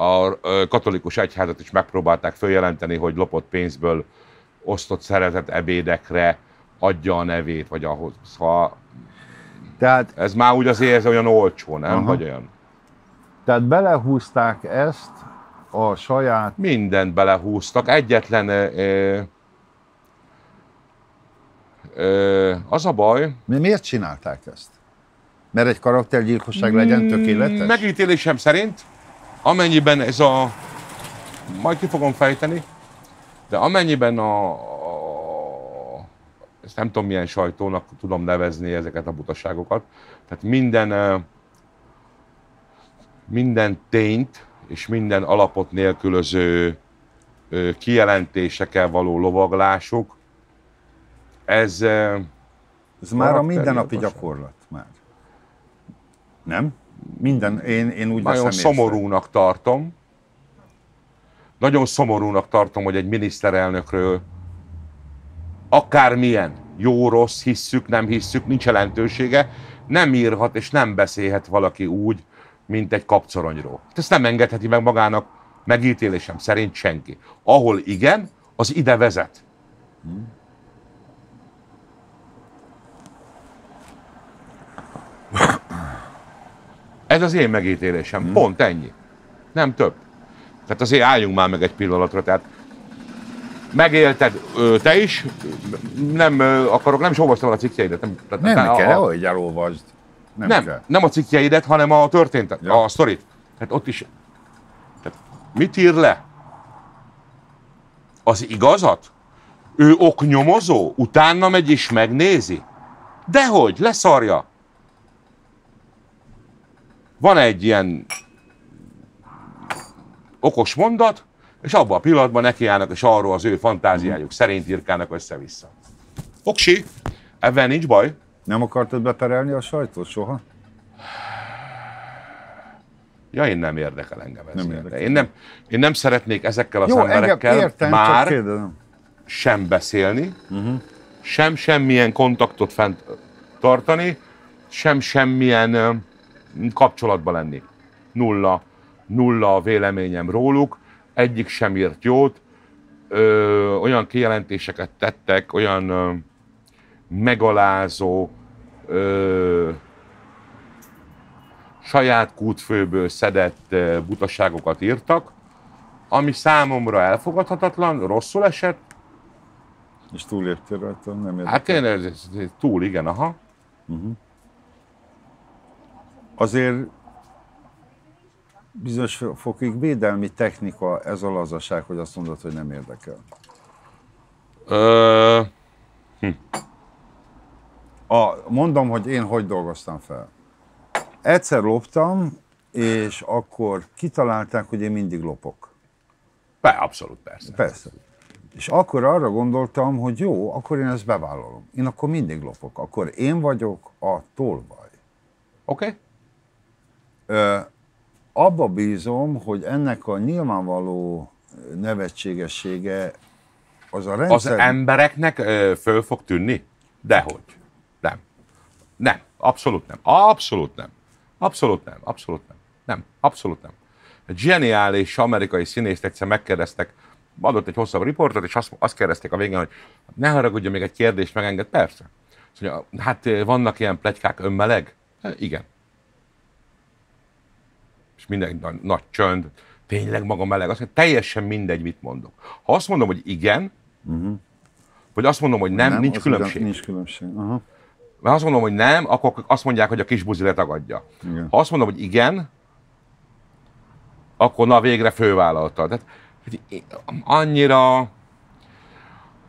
A katolikus egyházat is megpróbálták följelenteni, hogy lopott pénzből osztott szeretet ebédekre adja a nevét, vagy ahhoz. Szóval Tehát, ez már úgy azért ez olyan olcsó, nem? Aha. Vagy olyan. tehát belehúzták ezt a saját... Mindent belehúztak. Egyetlen ö, ö, ö, az a baj, Mi- Miért csinálták ezt? Mert egy karaktergyilkosság legyen tökéletes? megítélésem szerint, amennyiben ez a, majd ki fogom fejteni, de amennyiben a, a ezt nem tudom milyen sajtónak tudom nevezni ezeket a butaságokat, tehát minden, minden tényt és minden alapot nélkülöző kijelentésekkel való lovaglásuk, ez Ez már a mindennapi gyakorlat már. Nem? Minden, én, én úgy nagyon veszem észre. szomorúnak tartom. Nagyon szomorúnak tartom, hogy egy miniszterelnökről akármilyen jó-rossz, hisszük, nem hisszük, nincs jelentősége, nem írhat és nem beszélhet valaki úgy, mint egy kapcoronyról. Hát Ezt nem engedheti meg magának megítélésem szerint senki. Ahol igen, az ide vezet. Ez az én megítélésem. Pont ennyi. Nem több. Tehát azért álljunk már meg egy pillanatra. Tehát megélted ö, te is, nem ö, akarok, nem is olvastam a cikkjeidet. Nem, tehát- Nem tehát kell, a, hogy elolvasd. Nem, nem, kell. nem a cikkjeidet, hanem a történtet, Ja. a sztorit. Tehát ott is. Tehát mit ír le? Az igazat? Ő oknyomozó? Utána megy és megnézi? Dehogy, leszarja. Van egy ilyen okos mondat, és abban a pillanatban nekiállnak, és arról az ő fantáziájuk szerint írkálnak össze-vissza. Oksi, ebben nincs baj. Nem akartad beperelni a sajtót soha? Ja, én nem érdekel engem ez. Nem érdekel. Én, nem, én nem szeretnék ezekkel az Jó, emberekkel értem, már csak kérdezem. sem beszélni, sem semmilyen kontaktot fent tartani, sem semmilyen ö, kapcsolatban lenni. Nulla, nulla a véleményem róluk, egyik sem írt jót, ö, olyan kijelentéseket tettek, olyan ö, megalázó, ö, saját kútfőből szedett ö, butaságokat írtak, ami számomra elfogadhatatlan, rosszul esett, És túléptél rajta, nem érdekel. hát én ez, ez, túl, igen, aha. Azért bizonyos fokig védelmi technika ez a lazaság, hogy azt mondod, hogy nem érdekel. Ö, A, mondom, hogy én hogy dolgoztam fel. Egyszer loptam, és akkor kitalálták, hogy én mindig lopok. be, abszolút persze. Persze. És akkor arra gondoltam, hogy jó, akkor én ezt bevállalom. Én akkor mindig lopok. Akkor én vagyok a tolvaj. Oké? Okay? Abba bízom, hogy ennek a nyilvánvaló nevetségessége az a Az rendszer... embereknek ö, föl fog tűnni? Dehogy. Nem. Nem. Abszolút nem. Abszolút nem. Abszolút nem. Abszolút nem. Nem. Abszolút nem. Egy zseniális amerikai színészt egyszer megkérdeztek, adott egy hosszabb riportot, és azt, azt kérdezték a végén, hogy ne haragudjon, még egy kérdést megenged. Persze. Azt mondja, hát vannak ilyen plegykák önmeleg? "E, Igen. És minden nagy, nagy csönd. Tényleg maga meleg? Azt mondja, teljesen mindegy, mit mondok. Ha azt mondom, hogy igen, vagy azt mondom, hogy nem, nem nincs különbség. Nincs különbség. Aha. Mert azt mondom, hogy nem, akkor azt mondják, hogy a kis buzi letagadja. Igen. Ha azt mondom, hogy igen, akkor na végre fővállalta. Tehát annyira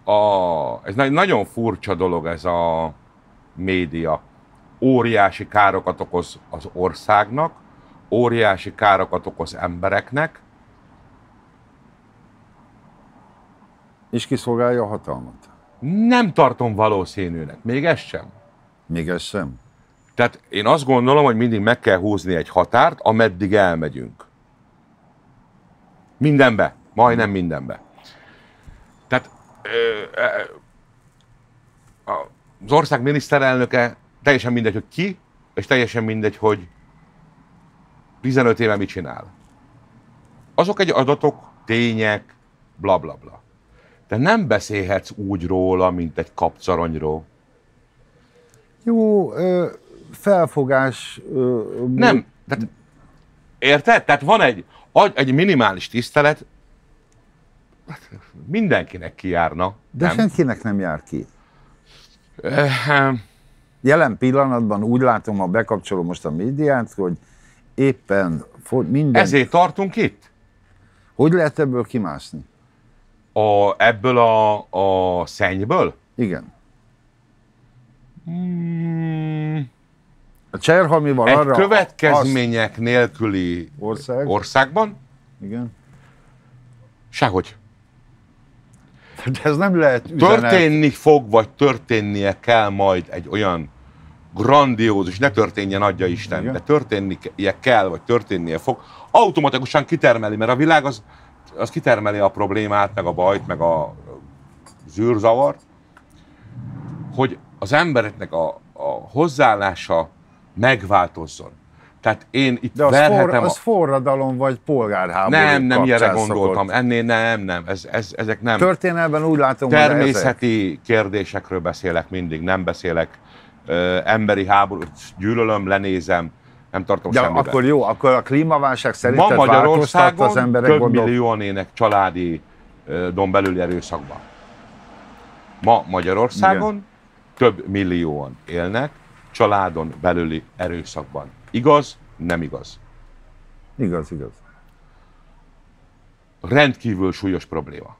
a, ez egy nagyon furcsa dolog ez a média. Óriási károkat okoz az országnak, óriási károkat okoz embereknek, És kiszolgálja a hatalmat. nem tartom valószínűnek, még ez sem. Még ez sem. Tehát én azt gondolom, hogy mindig meg kell húzni egy határt, ameddig elmegyünk. Mindenbe, majdnem mindenbe. Tehát az ország miniszterelnöke teljesen mindegy, hogy ki, és teljesen mindegy, hogy 15 éve mit csinál. Azok egy adatok, tények, bla bla bla. De nem beszélhetsz úgy róla, mint egy kapcaronyról. Jó, ö, felfogás. Ö, Nem. Tehát, érted? Tehát van egy, egy minimális tisztelet, mindenkinek kijárna. De nem? senkinek nem jár ki. Jelen pillanatban úgy látom, ha bekapcsolom most a médiát, hogy éppen minden... Ezért tartunk itt. Hogy lehet ebből kimászni? A, ebből a, a szennyből? Igen. Hmm, A Cserhalmival egy arra... következmények nélküli Ország? országban Azt, igen. sehogy. De ez nem lehet üzenet. Történni fog, vagy történnie kell majd egy olyan grandiózus, ne történjen, adja Isten, Igen. de történnie kell, vagy történnie fog, automatikusan kitermeli, mert a világ az, az kitermeli a problémát, meg a bajt, meg a zűrzavart, hogy az embereknek a, a hozzáállása megváltozzon. Tehát én itt De az, for, verhetem... az a... forradalom vagy polgárháború Nem, nem ilyenre gondoltam. szokott. Ennél nem, nem. Ez, ez, ezek nem. Történelben úgy látom, hogy ezek. Természeti kérdésekről beszélek mindig, nem beszélek emberi háborút, gyűlölöm, lenézem, nem tartom De semmiben. akkor jó, akkor a klímaválság Ma szerinted változtat Magyarországon az emberek több gondol... millióan ének családi don belüli erőszakban. Ma Magyarországon Igen. több millióan élnek családon belüli erőszakban. Igaz? Nem igaz. Igaz, igaz. Rendkívül súlyos probléma.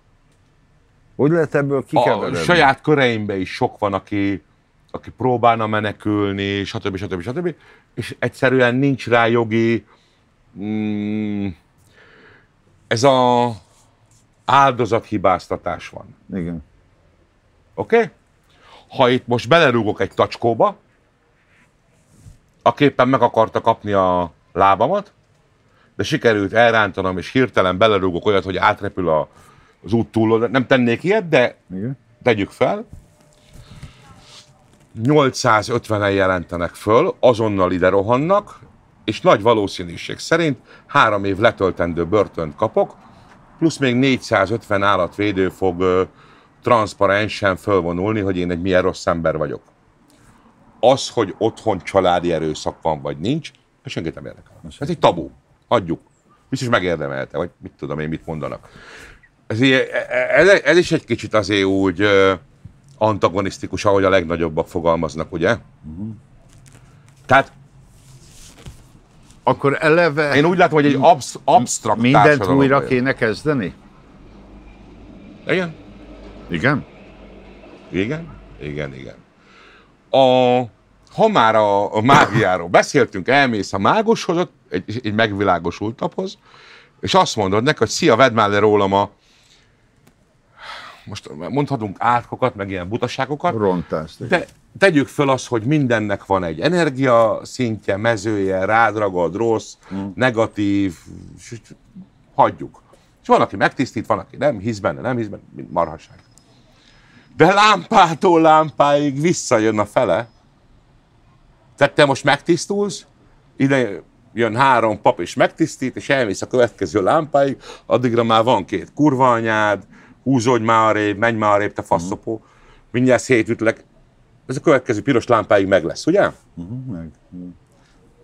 Hogy lehet ebből a kikeveredni? saját köreimben is sok van, aki, aki próbálna menekülni, stb. stb. stb. És egyszerűen nincs rá jogi... Mm, ez a áldozathibáztatás van. Igen. Oké? Okay? Ha itt most belerúgok egy tacskóba, aki éppen meg akarta kapni a lábamat, de sikerült elrántanom, és hirtelen belerúgok olyat, hogy átrepül a, az út túl, nem tennék ilyet, de Igen. tegyük fel, 850-en jelentenek föl, azonnal ide rohannak, és nagy valószínűség szerint három év letöltendő börtönt kapok, plusz még 450 állatvédő fog ö, transzparensen fölvonulni, hogy én egy milyen rossz ember vagyok. Az, hogy otthon családi erőszak van vagy nincs, ez senkit nem érdekel. Ez egy tabu. Hagyjuk. biztos megérdemelte, vagy mit tudom én, mit mondanak. Ez, ilyen- ez, ez is egy kicsit azért úgy antagonisztikus, ahogy a legnagyobbak fogalmaznak, ugye? Tehát Akkor eleve én úgy látom, hogy egy absz, absztrakt mindent újra vagyunk. kéne kezdeni? Igen? Igen? Igen, igen, igen. A, ha már a, a mágiáról beszéltünk, elmész a mágushoz, egy, egy megvilágosult naphoz, és azt mondod neki, hogy szia, vedd már le rólam a most mondhatunk átkokat, meg ilyen butaságokat, Rontást. de tegyük föl azt, hogy mindennek van egy energia szintje, mezője, rádragad, rossz, negatív, s- s- hagyjuk. És van, aki megtisztít, van, aki nem, hisz benne, nem hisz benne, mint marhasság. De lámpától lámpáig visszajön a fele. Tehát te most megtisztulsz, ide jön három pap és megtisztít, és elmész a következő lámpáig, addigra már van két kurva anyád, húzódj már arrébb, menj már arrébb, te faszopó, mindjárt szétütlek. Ez a következő piros lámpáig meg lesz, ugye? Meg.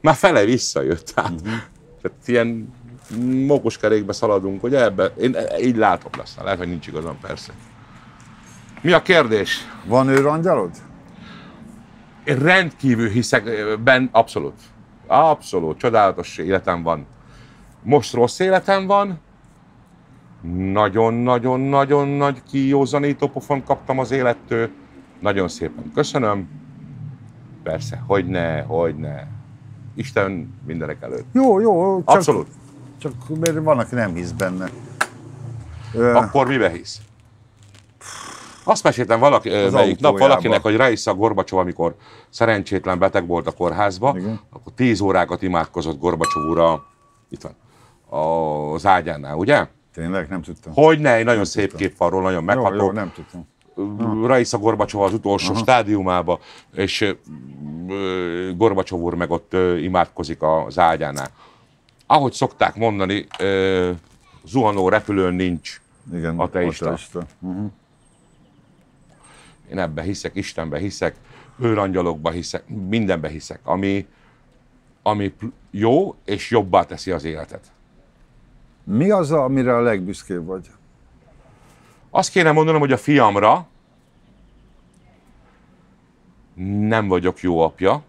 Már fele visszajött. Tehát, tehát ilyen mókuskerékbe szaladunk, hogy ebbe, én így látom lesz. Lehet, hogy nincs igazam, persze. Mi a kérdés? Van őrangyalod? Én rendkívül hiszek ben, abszolút. Abszolút, csodálatos életem van. Most rossz életem van, nagyon-nagyon-nagyon nagy kijózanító pofon kaptam az élettől. Nagyon szépen köszönöm. Persze, hogy ne, hogy ne. Isten mindenek előtt. Jó, jó. Csak, Abszolút. Csak mert van, aki nem hisz benne. Akkor mibe hisz? Azt meséltem valaki, Az melyik nap valakinek, hogy Raisa Gorbacsov, amikor szerencsétlen beteg volt a kórházba, Igen. akkor tíz órákat imádkozott Gorbacsov úr a, itt van, az ágyánál, ugye? Tényleg nem tudtam. Hogy ne, egy nagyon szép kép van róla, nagyon Jó, megható. jó, nem tudtam. Raisa Gorbacsov az utolsó Aha. stádiumába, és Gorbacsov úr meg ott imádkozik az ágyánál. Ahogy szokták mondani, zuhanó repülőn nincs Igen, Ateista. ateista. Uh-huh. Én ebbe hiszek, Istenbe hiszek, őrangyalokba hiszek, mindenbe hiszek, ami, ami jó és jobbá teszi az életet. Mi az, amire a legbüszkébb vagy? Azt kéne mondanom, hogy a fiamra nem vagyok jó apja.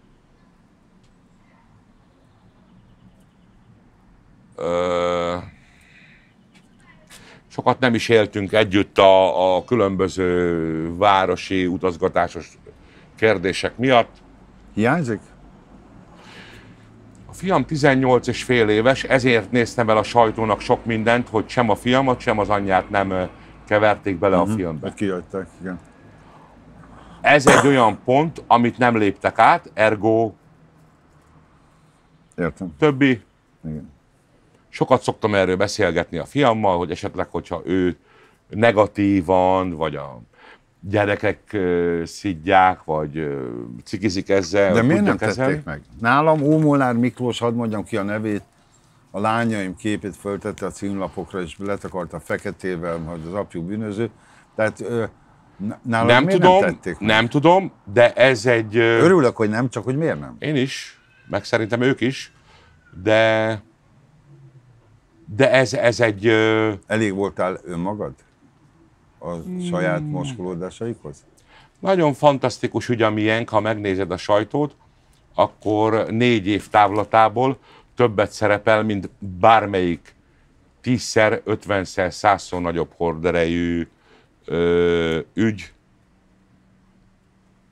Ö, sokat nem is éltünk együtt a, a különböző városi utazgatásos kérdések miatt. Hiányzik? Fiam 18 és fél éves, ezért néztem el a sajtónak sok mindent, hogy sem a fiamat, sem az anyját nem keverték bele a filmbe. Hogy kiadták, igen. Ez egy olyan pont, amit nem léptek át, ergo Értem. többi. Igen. Sokat szoktam erről beszélgetni a fiammal, hogy esetleg, hogyha ő negatívan, vagy a gyerekek szidják, vagy cikizik ezzel, De miért nem tették meg? Nálam Ómolnár Miklós, hadd mondjam ki a nevét, a lányaim képét föltette a címlapokra, és letakarta feketével, hogy az apjuk bűnöző. Tehát nálam Nem tudom, nem tették meg? nem tudom, de ez egy... Örülök, hogy nem, csak hogy miért nem? Én is, meg szerintem ők is, de de ez, ez egy... Elég voltál önmagad? A saját moskolódásaikhoz? Nagyon fantasztikus ugye a miénk, ha megnézed a sajtót, akkor négy év távlatából többet szerepel, mint bármelyik tízszer, ötvenszer, százszor nagyobb horderejű ö, ügy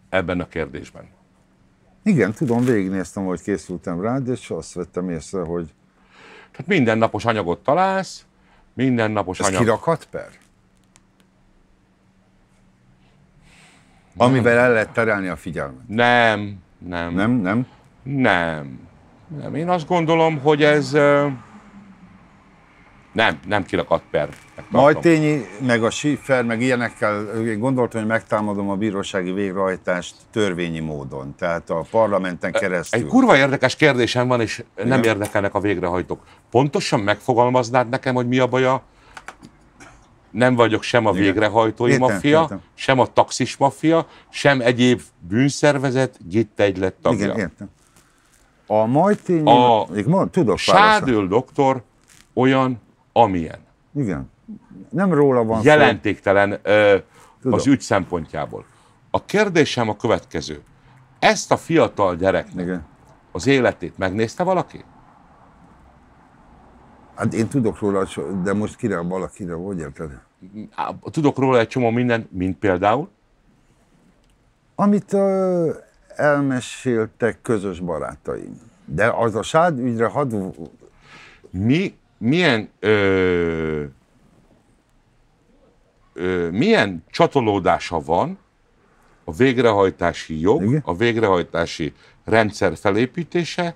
ebben a kérdésben. Igen, tudom, végignéztem, hogy készültem rád, és azt vettem észre, hogy Tehát mindennapos anyagot találsz, mindennapos ez anyag. kirakhat per? Amivel el lehet terelni a figyelmet. Nem, nem, Nem, nem? Nem. Nem. Én azt gondolom, hogy ez nem, nem kirakat per. Majtényi, meg a Schiffer, meg ilyenekkel én gondoltam, hogy megtámadom a bírósági végrehajtást törvényi módon, tehát a parlamenten keresztül. Egy kurva érdekes kérdésem van, és nem Igen. érdekelnek a végrehajtók. Pontosan megfogalmaznád nekem, hogy mi a baja? Nem vagyok sem a végrehajtói Értem, maffia, értem. sem a taxis maffia, sem egyéb bűnszervezet, gittegylet tagja. Igen, értem. A Majtényi, A mond, tudok. Sádül doktor olyan, amilyen. Igen. Nem róla van szó. Jelentéktelen ö, Tudom. az ügy szempontjából. A kérdésem a következő. Ezt a fiatal gyereknek Igen. az életét megnézte valaki? Hát én tudok róla, de most kire, valakire, hogy érted? Tudok róla egy csomó mindent, mint például. Amit ö, elmeséltek közös barátaim. De az a sád ügyre hadd Mi, milyen, ö, ö, milyen csatolódása van a végrehajtási jog, Igen. a végrehajtási rendszer felépítése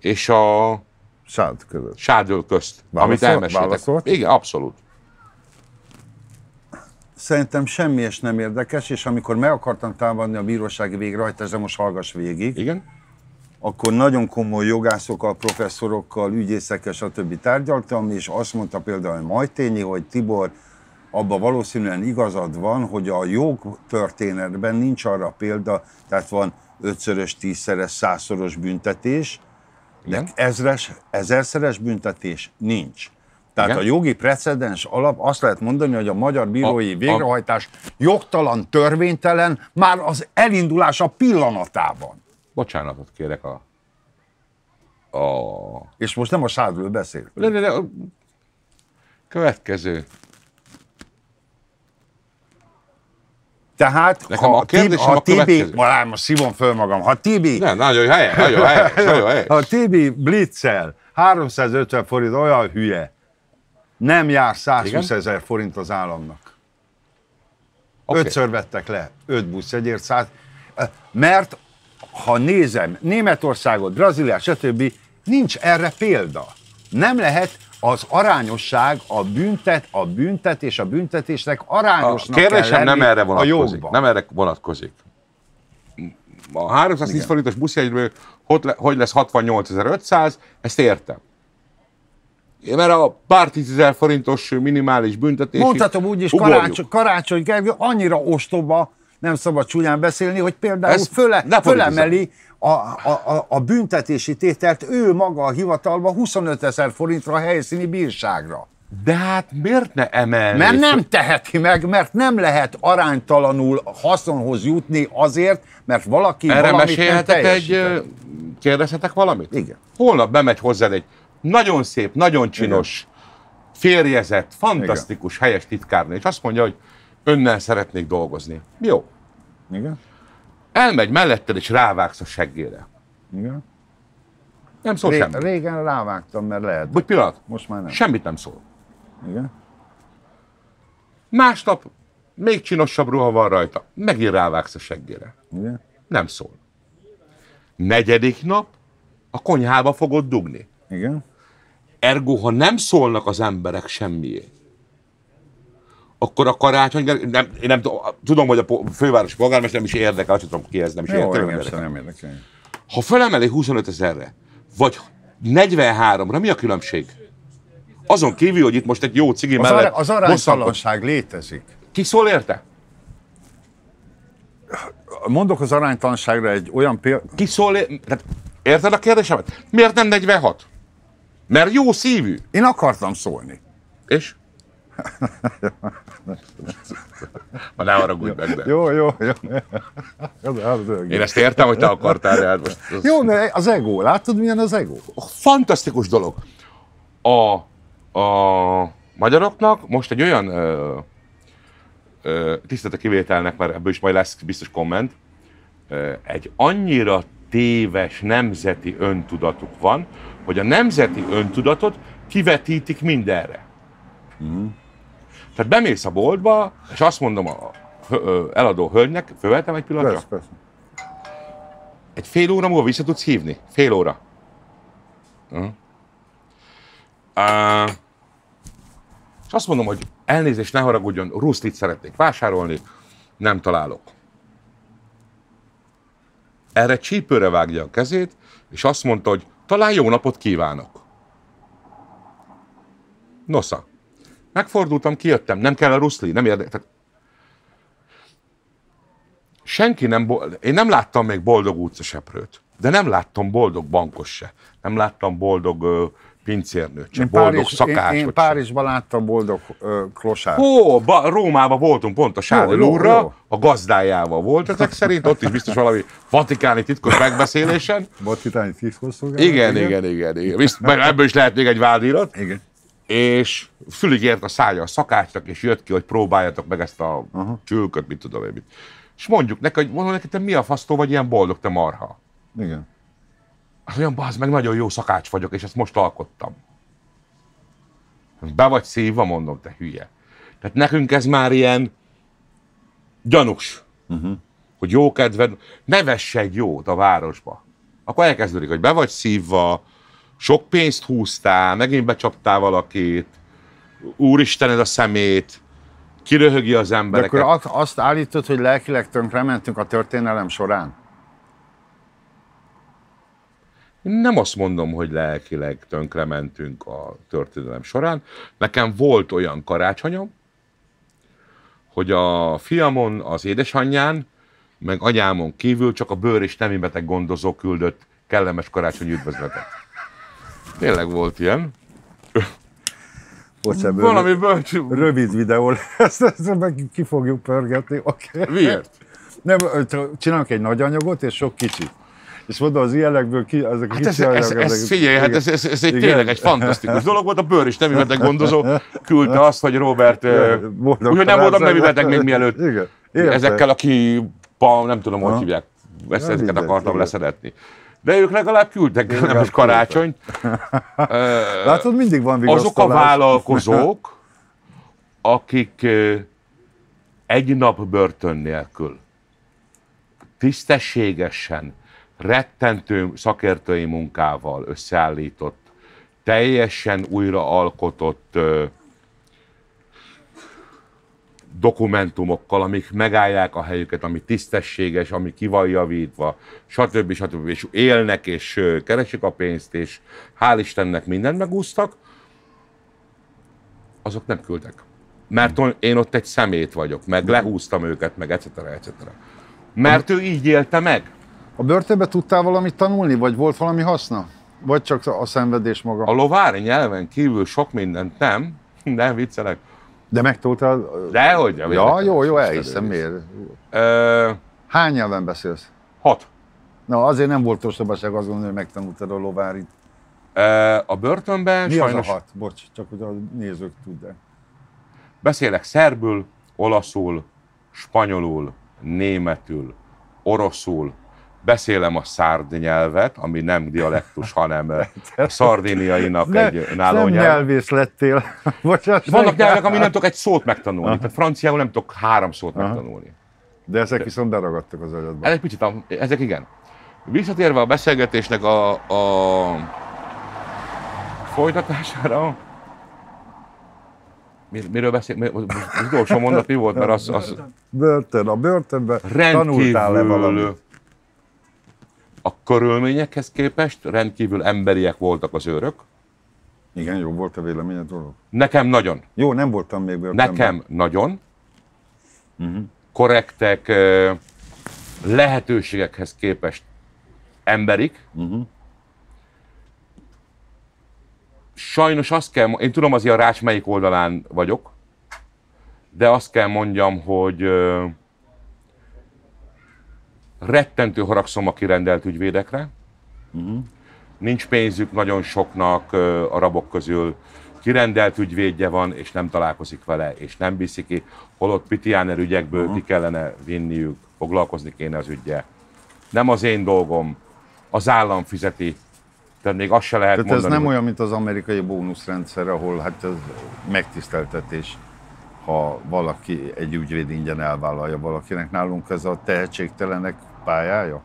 és a sád között. sádöl közt, amit Válaszolt? elmeséltek. Válaszolt? Igen, abszolút. Szerintem semmi és nem érdekes, és amikor meg akartam támadni a bírósági végrehajtást, de most hallgass végig, Igen? akkor nagyon komoly jogászokkal, professzorokkal, ügyészekkel, stb. tárgyaltam, és azt mondta például Majtényi, hogy Tibor, abban valószínűen igazad van, hogy a jogtörténetben nincs arra példa, tehát van ötszörös, tízszeres, százszoros büntetés, de Igen. ezres, ezerszeres büntetés nincs. Tehát Igen. a jogi precedens alap azt lehet mondani, hogy a magyar bírói A- a- végrehajtás jogtalan, törvénytelen már az elindulása pillanatában. Bocsánatot kérek a... a... És most nem a sádról beszél. De, de, de, a- következő. Tehát, Nekem ha, a kérdésem a Tibi, következő. Már most szívom föl magam, ha Tibi, Nem, nagyon helyes, nagyon helyes, nagyon helyes. ha Tibi blitzel 350 forint, olyan hülye, nem jár 120 Igen? ezer forint az államnak. Oké. Ötször vettek le, öt busz egyért száz. Mert ha nézem Németországot, Brazíliát, stb., nincs erre példa. Nem lehet az arányosság, a büntet, a büntet és a büntetésnek A arányosnak kérdésem kell nem erre a vonatkozik. Nem erre vonatkozik. A 310 Igen. forintos buszjegyből hogy, le, hogy lesz 68.500, ezt értem. Mert a pár tízezer forintos minimális büntetés. Mondhatom úgy is, ugorjuk. karácsony, karácsony Gergő annyira ostoba, nem szabad csúnyán beszélni, hogy például Ez föle, fölemeli a, a, a, büntetési tételt ő maga a hivatalba 25 ezer forintra a helyszíni bírságra. De hát miért ne emelni? Mert nem teheti meg, mert nem lehet aránytalanul haszonhoz jutni azért, mert valaki Erre valamit nem mesélhetek egy... teljesített. ö, Kérdezhetek valamit? Igen. Holnap bemegy hozzád egy nagyon szép, nagyon csinos, férjezett, fantasztikus, helyes titkárnő, és azt mondja, hogy önnel szeretnék dolgozni. Jó. Igen? Elmegy melletted, és rávágsz a seggére. Igen? Nem szól Ré, semmi. régen rávágtam, mert lehet. Vagy pillanat, Most már nem. semmit nem szól. Igen? Másnap még csinosabb ruha van rajta, megint rávágsz a seggére. Igen? Nem szól. Negyedik nap a konyhába fogod dugni. Igen? Ergo, ha nem szólnak az emberek semmiért, akkor a karácsony, nem, én nem tudom, hogy a fővárosi polgármester nem is érdekel, azt tudom ki ez, nem is Jó, érdekel. engem érdekel. sem nem érdekel. Ha felemeli 25 ezerre, vagy 43-ra, mi a különbség? Azon kívül, hogy itt most egy jó cigi Az, mellett ar- az aránytalanság létezik. Ki szól érte? Mondok az aránytalanságra egy olyan példát, Ki szól? Tehát, érted a kérdésemet? Miért nem 46? Mert jó szívű. én akartam szólni. És? Ma ne haragudj meg, de. Jó, jó, jó. Az- az- az- Én ezt értem, hogy te akartál, de hát most... az- Jó, de az ego, látod milyen az ego? Fantasztikus dolog. A, a magyaroknak most egy olyan ö, ö, tisztelt a kivételnek, mert ebből is majd lesz biztos komment, ö, egy annyira téves nemzeti öntudatuk van, hogy a nemzeti öntudatot kivetítik mindenre. Tehát bemész a boltba, és azt mondom a eladó hölgynek, fölvetem egy pillanatra, Persze, persze. egy fél óra múlva vissza tudsz hívni. Fél óra. Uh-huh. Uh, és azt mondom, hogy elnézést, ne haragudjon, ruszlit szeretnék vásárolni, nem találok. Erre csípőre vágja a kezét, és azt mondta, hogy talán jó napot kívánok. Nosza. Megfordultam, kijöttem, nem kell a ruszli, nem érdekel. Senki nem, bo- én nem láttam még boldog utcaseprőt, de nem láttam boldog bankos se. Nem láttam boldog ö, pincérnő, csak Én, boldog Párizs, szakács. én, én Párizsban láttam boldog ö, klosát. Ó, ba, Rómában voltunk pont a Sádi Jó, jó, úrra, jó. a gazdájával volt ezek szerint, ott is biztos valami vatikáni titkos megbeszélésen. Batitány titkosszolgálat. Igen, igen, igen, igen. Bizt- mert Ebből is lehet még egy vádirat. Igen. És fülig ért a szája a szakácsnak, és jött ki, hogy próbáljatok meg ezt a Aha. csülköt, mit tudom én mit. És mondjuk neki, hogy mondom neki, te mi a fasztó vagy ilyen boldog, te marha. Igen. Azt mondja, bazd meg, nagyon jó szakács vagyok, és ezt most alkottam. Be vagy szívva, mondom, te hülye. Tehát nekünk ez már ilyen gyanús, uh-huh. hogy jó kedved, ne vess egy jót a városba. Akkor elkezdődik, hogy be vagy szívva, sok pénzt húztál, megint becsaptál valakit, úristened a szemét, kiröhögi az De embereket. akkor azt- azt állítod, hogy lelkileg tönkrementünk a történelem során? Én nem azt mondom, hogy lelkileg tönkrementünk a történelem során. Nekem volt olyan karácsonyom, hogy a fiamon, az édesanyján, meg anyámon kívül csak a bőr és nemi beteg gondozó küldött kellemes karácsonyi üdvözletet. Tényleg volt ilyen. Bocs, ebből Valami bölcs... rövid videó lesz, ezt meg ki fogjuk pörgetni. Okay. Miért? Nem, csinálunk egy nagy anyagot és sok kicsit. És mondom, az ilyenekből ki, ezek a Hát ez, ez, ez, figyelj, hát ez, ez, ez egy Igen. tényleg egy fantasztikus dolog volt. A bőr és nemi beteg gondozó küldte azt, hogy Robert, úgyhogy nem voltam nemi beteg még mielőtt Igen. Ezekkel, aki, pa, nem tudom, hogy hívják, ezt, ezeket akartam igen. leszedetni. De ők legalább küldtek Legalább nem is karácsonyt. Látod, mindig van Azok a vigasztalás. vállalkozók, akik egy nap börtön nélkül tisztességesen, rettentő szakértői munkával összeállított, teljesen újra alkotott ö, dokumentumokkal, amik megállják a helyüket, ami tisztességes, ami ki van javítva, stb. stb. És élnek, és keresik a pénzt, és hál' Istennek mindent megúsztak, azok nem küldtek. Mert én ott egy szemét vagyok, meg lehúztam őket, meg etc. etc. Mert ő így élte meg. A börtönbe tudtál valamit tanulni, vagy volt valami haszna? Vagy csak a szenvedés maga? A lovári nyelven kívül sok mindent nem, nem viccelek. De megtudtál? Dehogy. Ja, jó, jó, elhiszem, miért? Ö, Hány nyelven beszélsz? hat. Na, azért nem volt ostobaság azt gondolni, hogy megtanultad a lovárit. A börtönben Mi sajnos az a hat? Bocs, csak hogy a nézők tudják. beszélek szerbül, olaszul, spanyolul, németül, oroszul, beszélem a szárd nyelvet, ami nem dialektus, hanem szardiniainak Ne, egy önálló nyelv. nyelvész lettél. Bocsás, Vannak nyelvek, ami nem tudok egy szót megtanulni. Tehát franciául nem tudok három szót Aha. megtanulni. De ezek viszont beragadtak az agyadba. Ez egy picit, ezek igen. Visszatérve a beszélgetésnek a, a folytatására, Mir, miről beszél? Az utolsó mondat mi volt? Mert az, az Börtön, a börtönben tanultál-e valamit? A körülményekhez képest rendkívül emberiek voltak az őrök. Igen, jó volt a véleményed róla. Nekem nagyon. Jó, nem voltam még börtönben. Nekem nagyon. Korrektek, ö, lehetőségekhez képest emberik. Sajnos azt kell, én tudom azért a rács melyik oldalán vagyok, de azt kell mondjam, hogy rettentő haragszom a kirendelt ügyvédekre. Nincs pénzük nagyon soknak a rabok közül. Kirendelt ügyvédje van, és nem találkozik vele, és nem viszi ki. Holott Pitiáner ügyekből ki kellene vinniük, foglalkozni kéne az ügyje. Nem az én dolgom, az állam fizeti. Tehát még azt se lehet Tehát ez mondani, nem hogy- olyan, mint az amerikai bónuszrendszer, ahol hát ez megtiszteltetés, ha valaki egy ügyvéd ingyen elvállalja valakinek. Nálunk ez a tehetségtelenek pályája?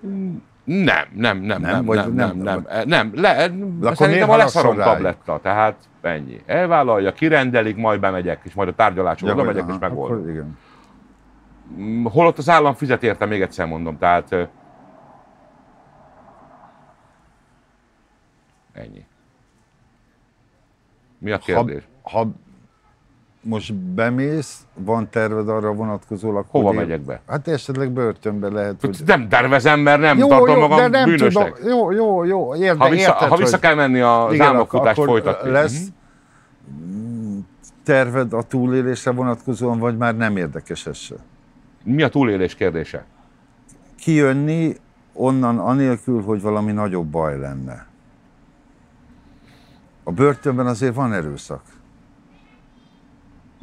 Nem, nem, nem, nem, nem, nem, nem, nem? nem, nem, le, akkor szerintem miért a leszarom tabletta, tehát ennyi. Elvállalja, kirendelik, majd bemegyek, és majd a tárgyalásra oda hogy megyek, aha, és megoldom. igen. Mm, Holott az állam fizet érte, még egyszer mondom, tehát ennyi. Mi a Ha, kérdés? ha most bemész, van terved arra vonatkozólag, Hova hogy megyek be? Hát esetleg börtönbe lehet, hogy... Nem tervezem, mert nem tartom magam de nem bűnösnek. tudom. Jó, jó, jó, érde, Ha vissza, érted, ha vissza hogy kell menni Igen, álmokfutást folytatni. Lesz Mhm. terved a túlélésre vonatkozóan, vagy már nem érdekes ez se? Mi a túlélés kérdése? Kijönni onnan anélkül, hogy valami nagyobb baj lenne. A börtönben azért van erőszak.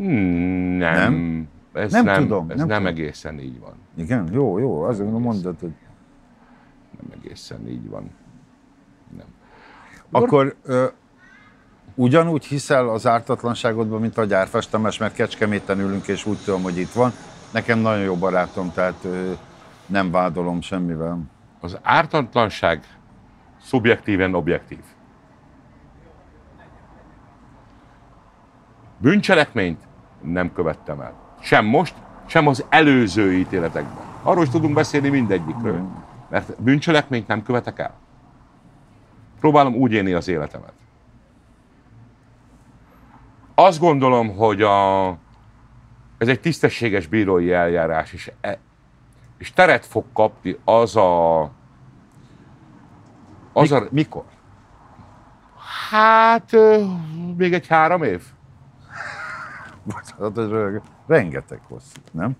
Hmm, nem. Nem? Ez Nem nem, tudom, Ez nem nem, tudom. egészen így van. Igen? Jó, jó, azért mondod, hogy... Nem egészen így van. Nem. Akkor ö, ugyanúgy hiszel az ártatlanságodban, mint a gyárfás Tamás, mert Kecskeméten ülünk, és úgy tudom, hogy itt van. Nekem nagyon jó barátom, tehát ö, nem vádolom semmivel. Az ártatlanság szubjektíven objektív. Bűncselekményt nem követtem el. Sem most, sem az előző ítéletekben. Arról is tudunk beszélni mindegyikről. Mert bűncselekményt nem követek el. Próbálom úgy élni az életemet. Azt gondolom, hogy a, ez egy tisztességes bírói eljárás, és, e, és teret fog kapni az a... Az a Mik- Mikor? hát, ö, még egy három év. Bocsánat, ez röhög. Rengeteg hosszú, nem?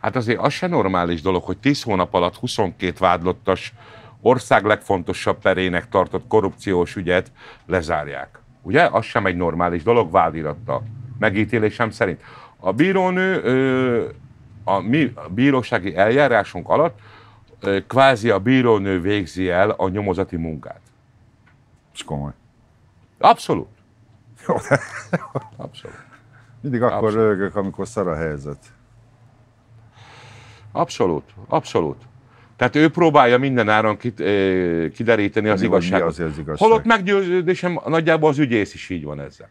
Hát azért az se normális dolog, hogy 10 hónap alatt 22 vádlottas ország legfontosabb perének tartott korrupciós ügyet lezárják. Ugye? Az sem egy normális dolog, vádirattal. Megítélésem szerint. A bírónő a mi a bírósági eljárásunk alatt kvázi a bírónő végzi el a nyomozati munkát. És komoly. Abszolút. Abszolút. Mindig akkor Abszolút. röhögök, amikor szar a helyzet. Abszolút, abszolút. Tehát ő próbálja minden áron kit, eh, kideríteni az igazságot. azért az igazság? Holott meggyőződésem, nagyjából az ügyész is így van ezzel.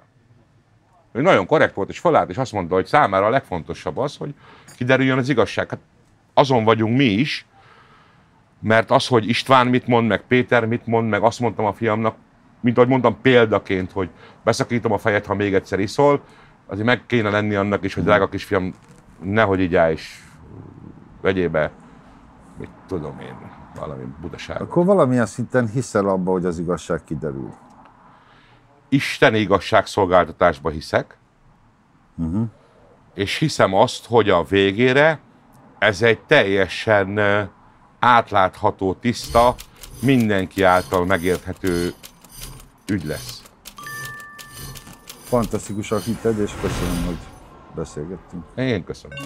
Ő nagyon korrekt volt, és felállt, és azt mondta, hogy számára a legfontosabb az, hogy kiderüljön az igazság. Hát azon vagyunk mi is, mert az, hogy István mit mond, meg Péter mit mond, meg azt mondtam a fiamnak, mint ahogy mondtam példaként, hogy beszakítom a fejet, ha még egyszer iszol, azért meg kéne lenni annak is, hogy drága kisfiam, nehogy így állj, és vegyél be, mit tudom én, valami butaság. Akkor valamilyen szinten hiszel abba, hogy az igazság kiderül. Isten igazságszolgáltatásba hiszek, Uh-huh. és hiszem azt, hogy a végére ez egy teljesen átlátható, tiszta, mindenki által megérthető ügy lesz. Fantasztikusan hitted, és köszönöm, hogy beszélgettünk. Én köszönöm.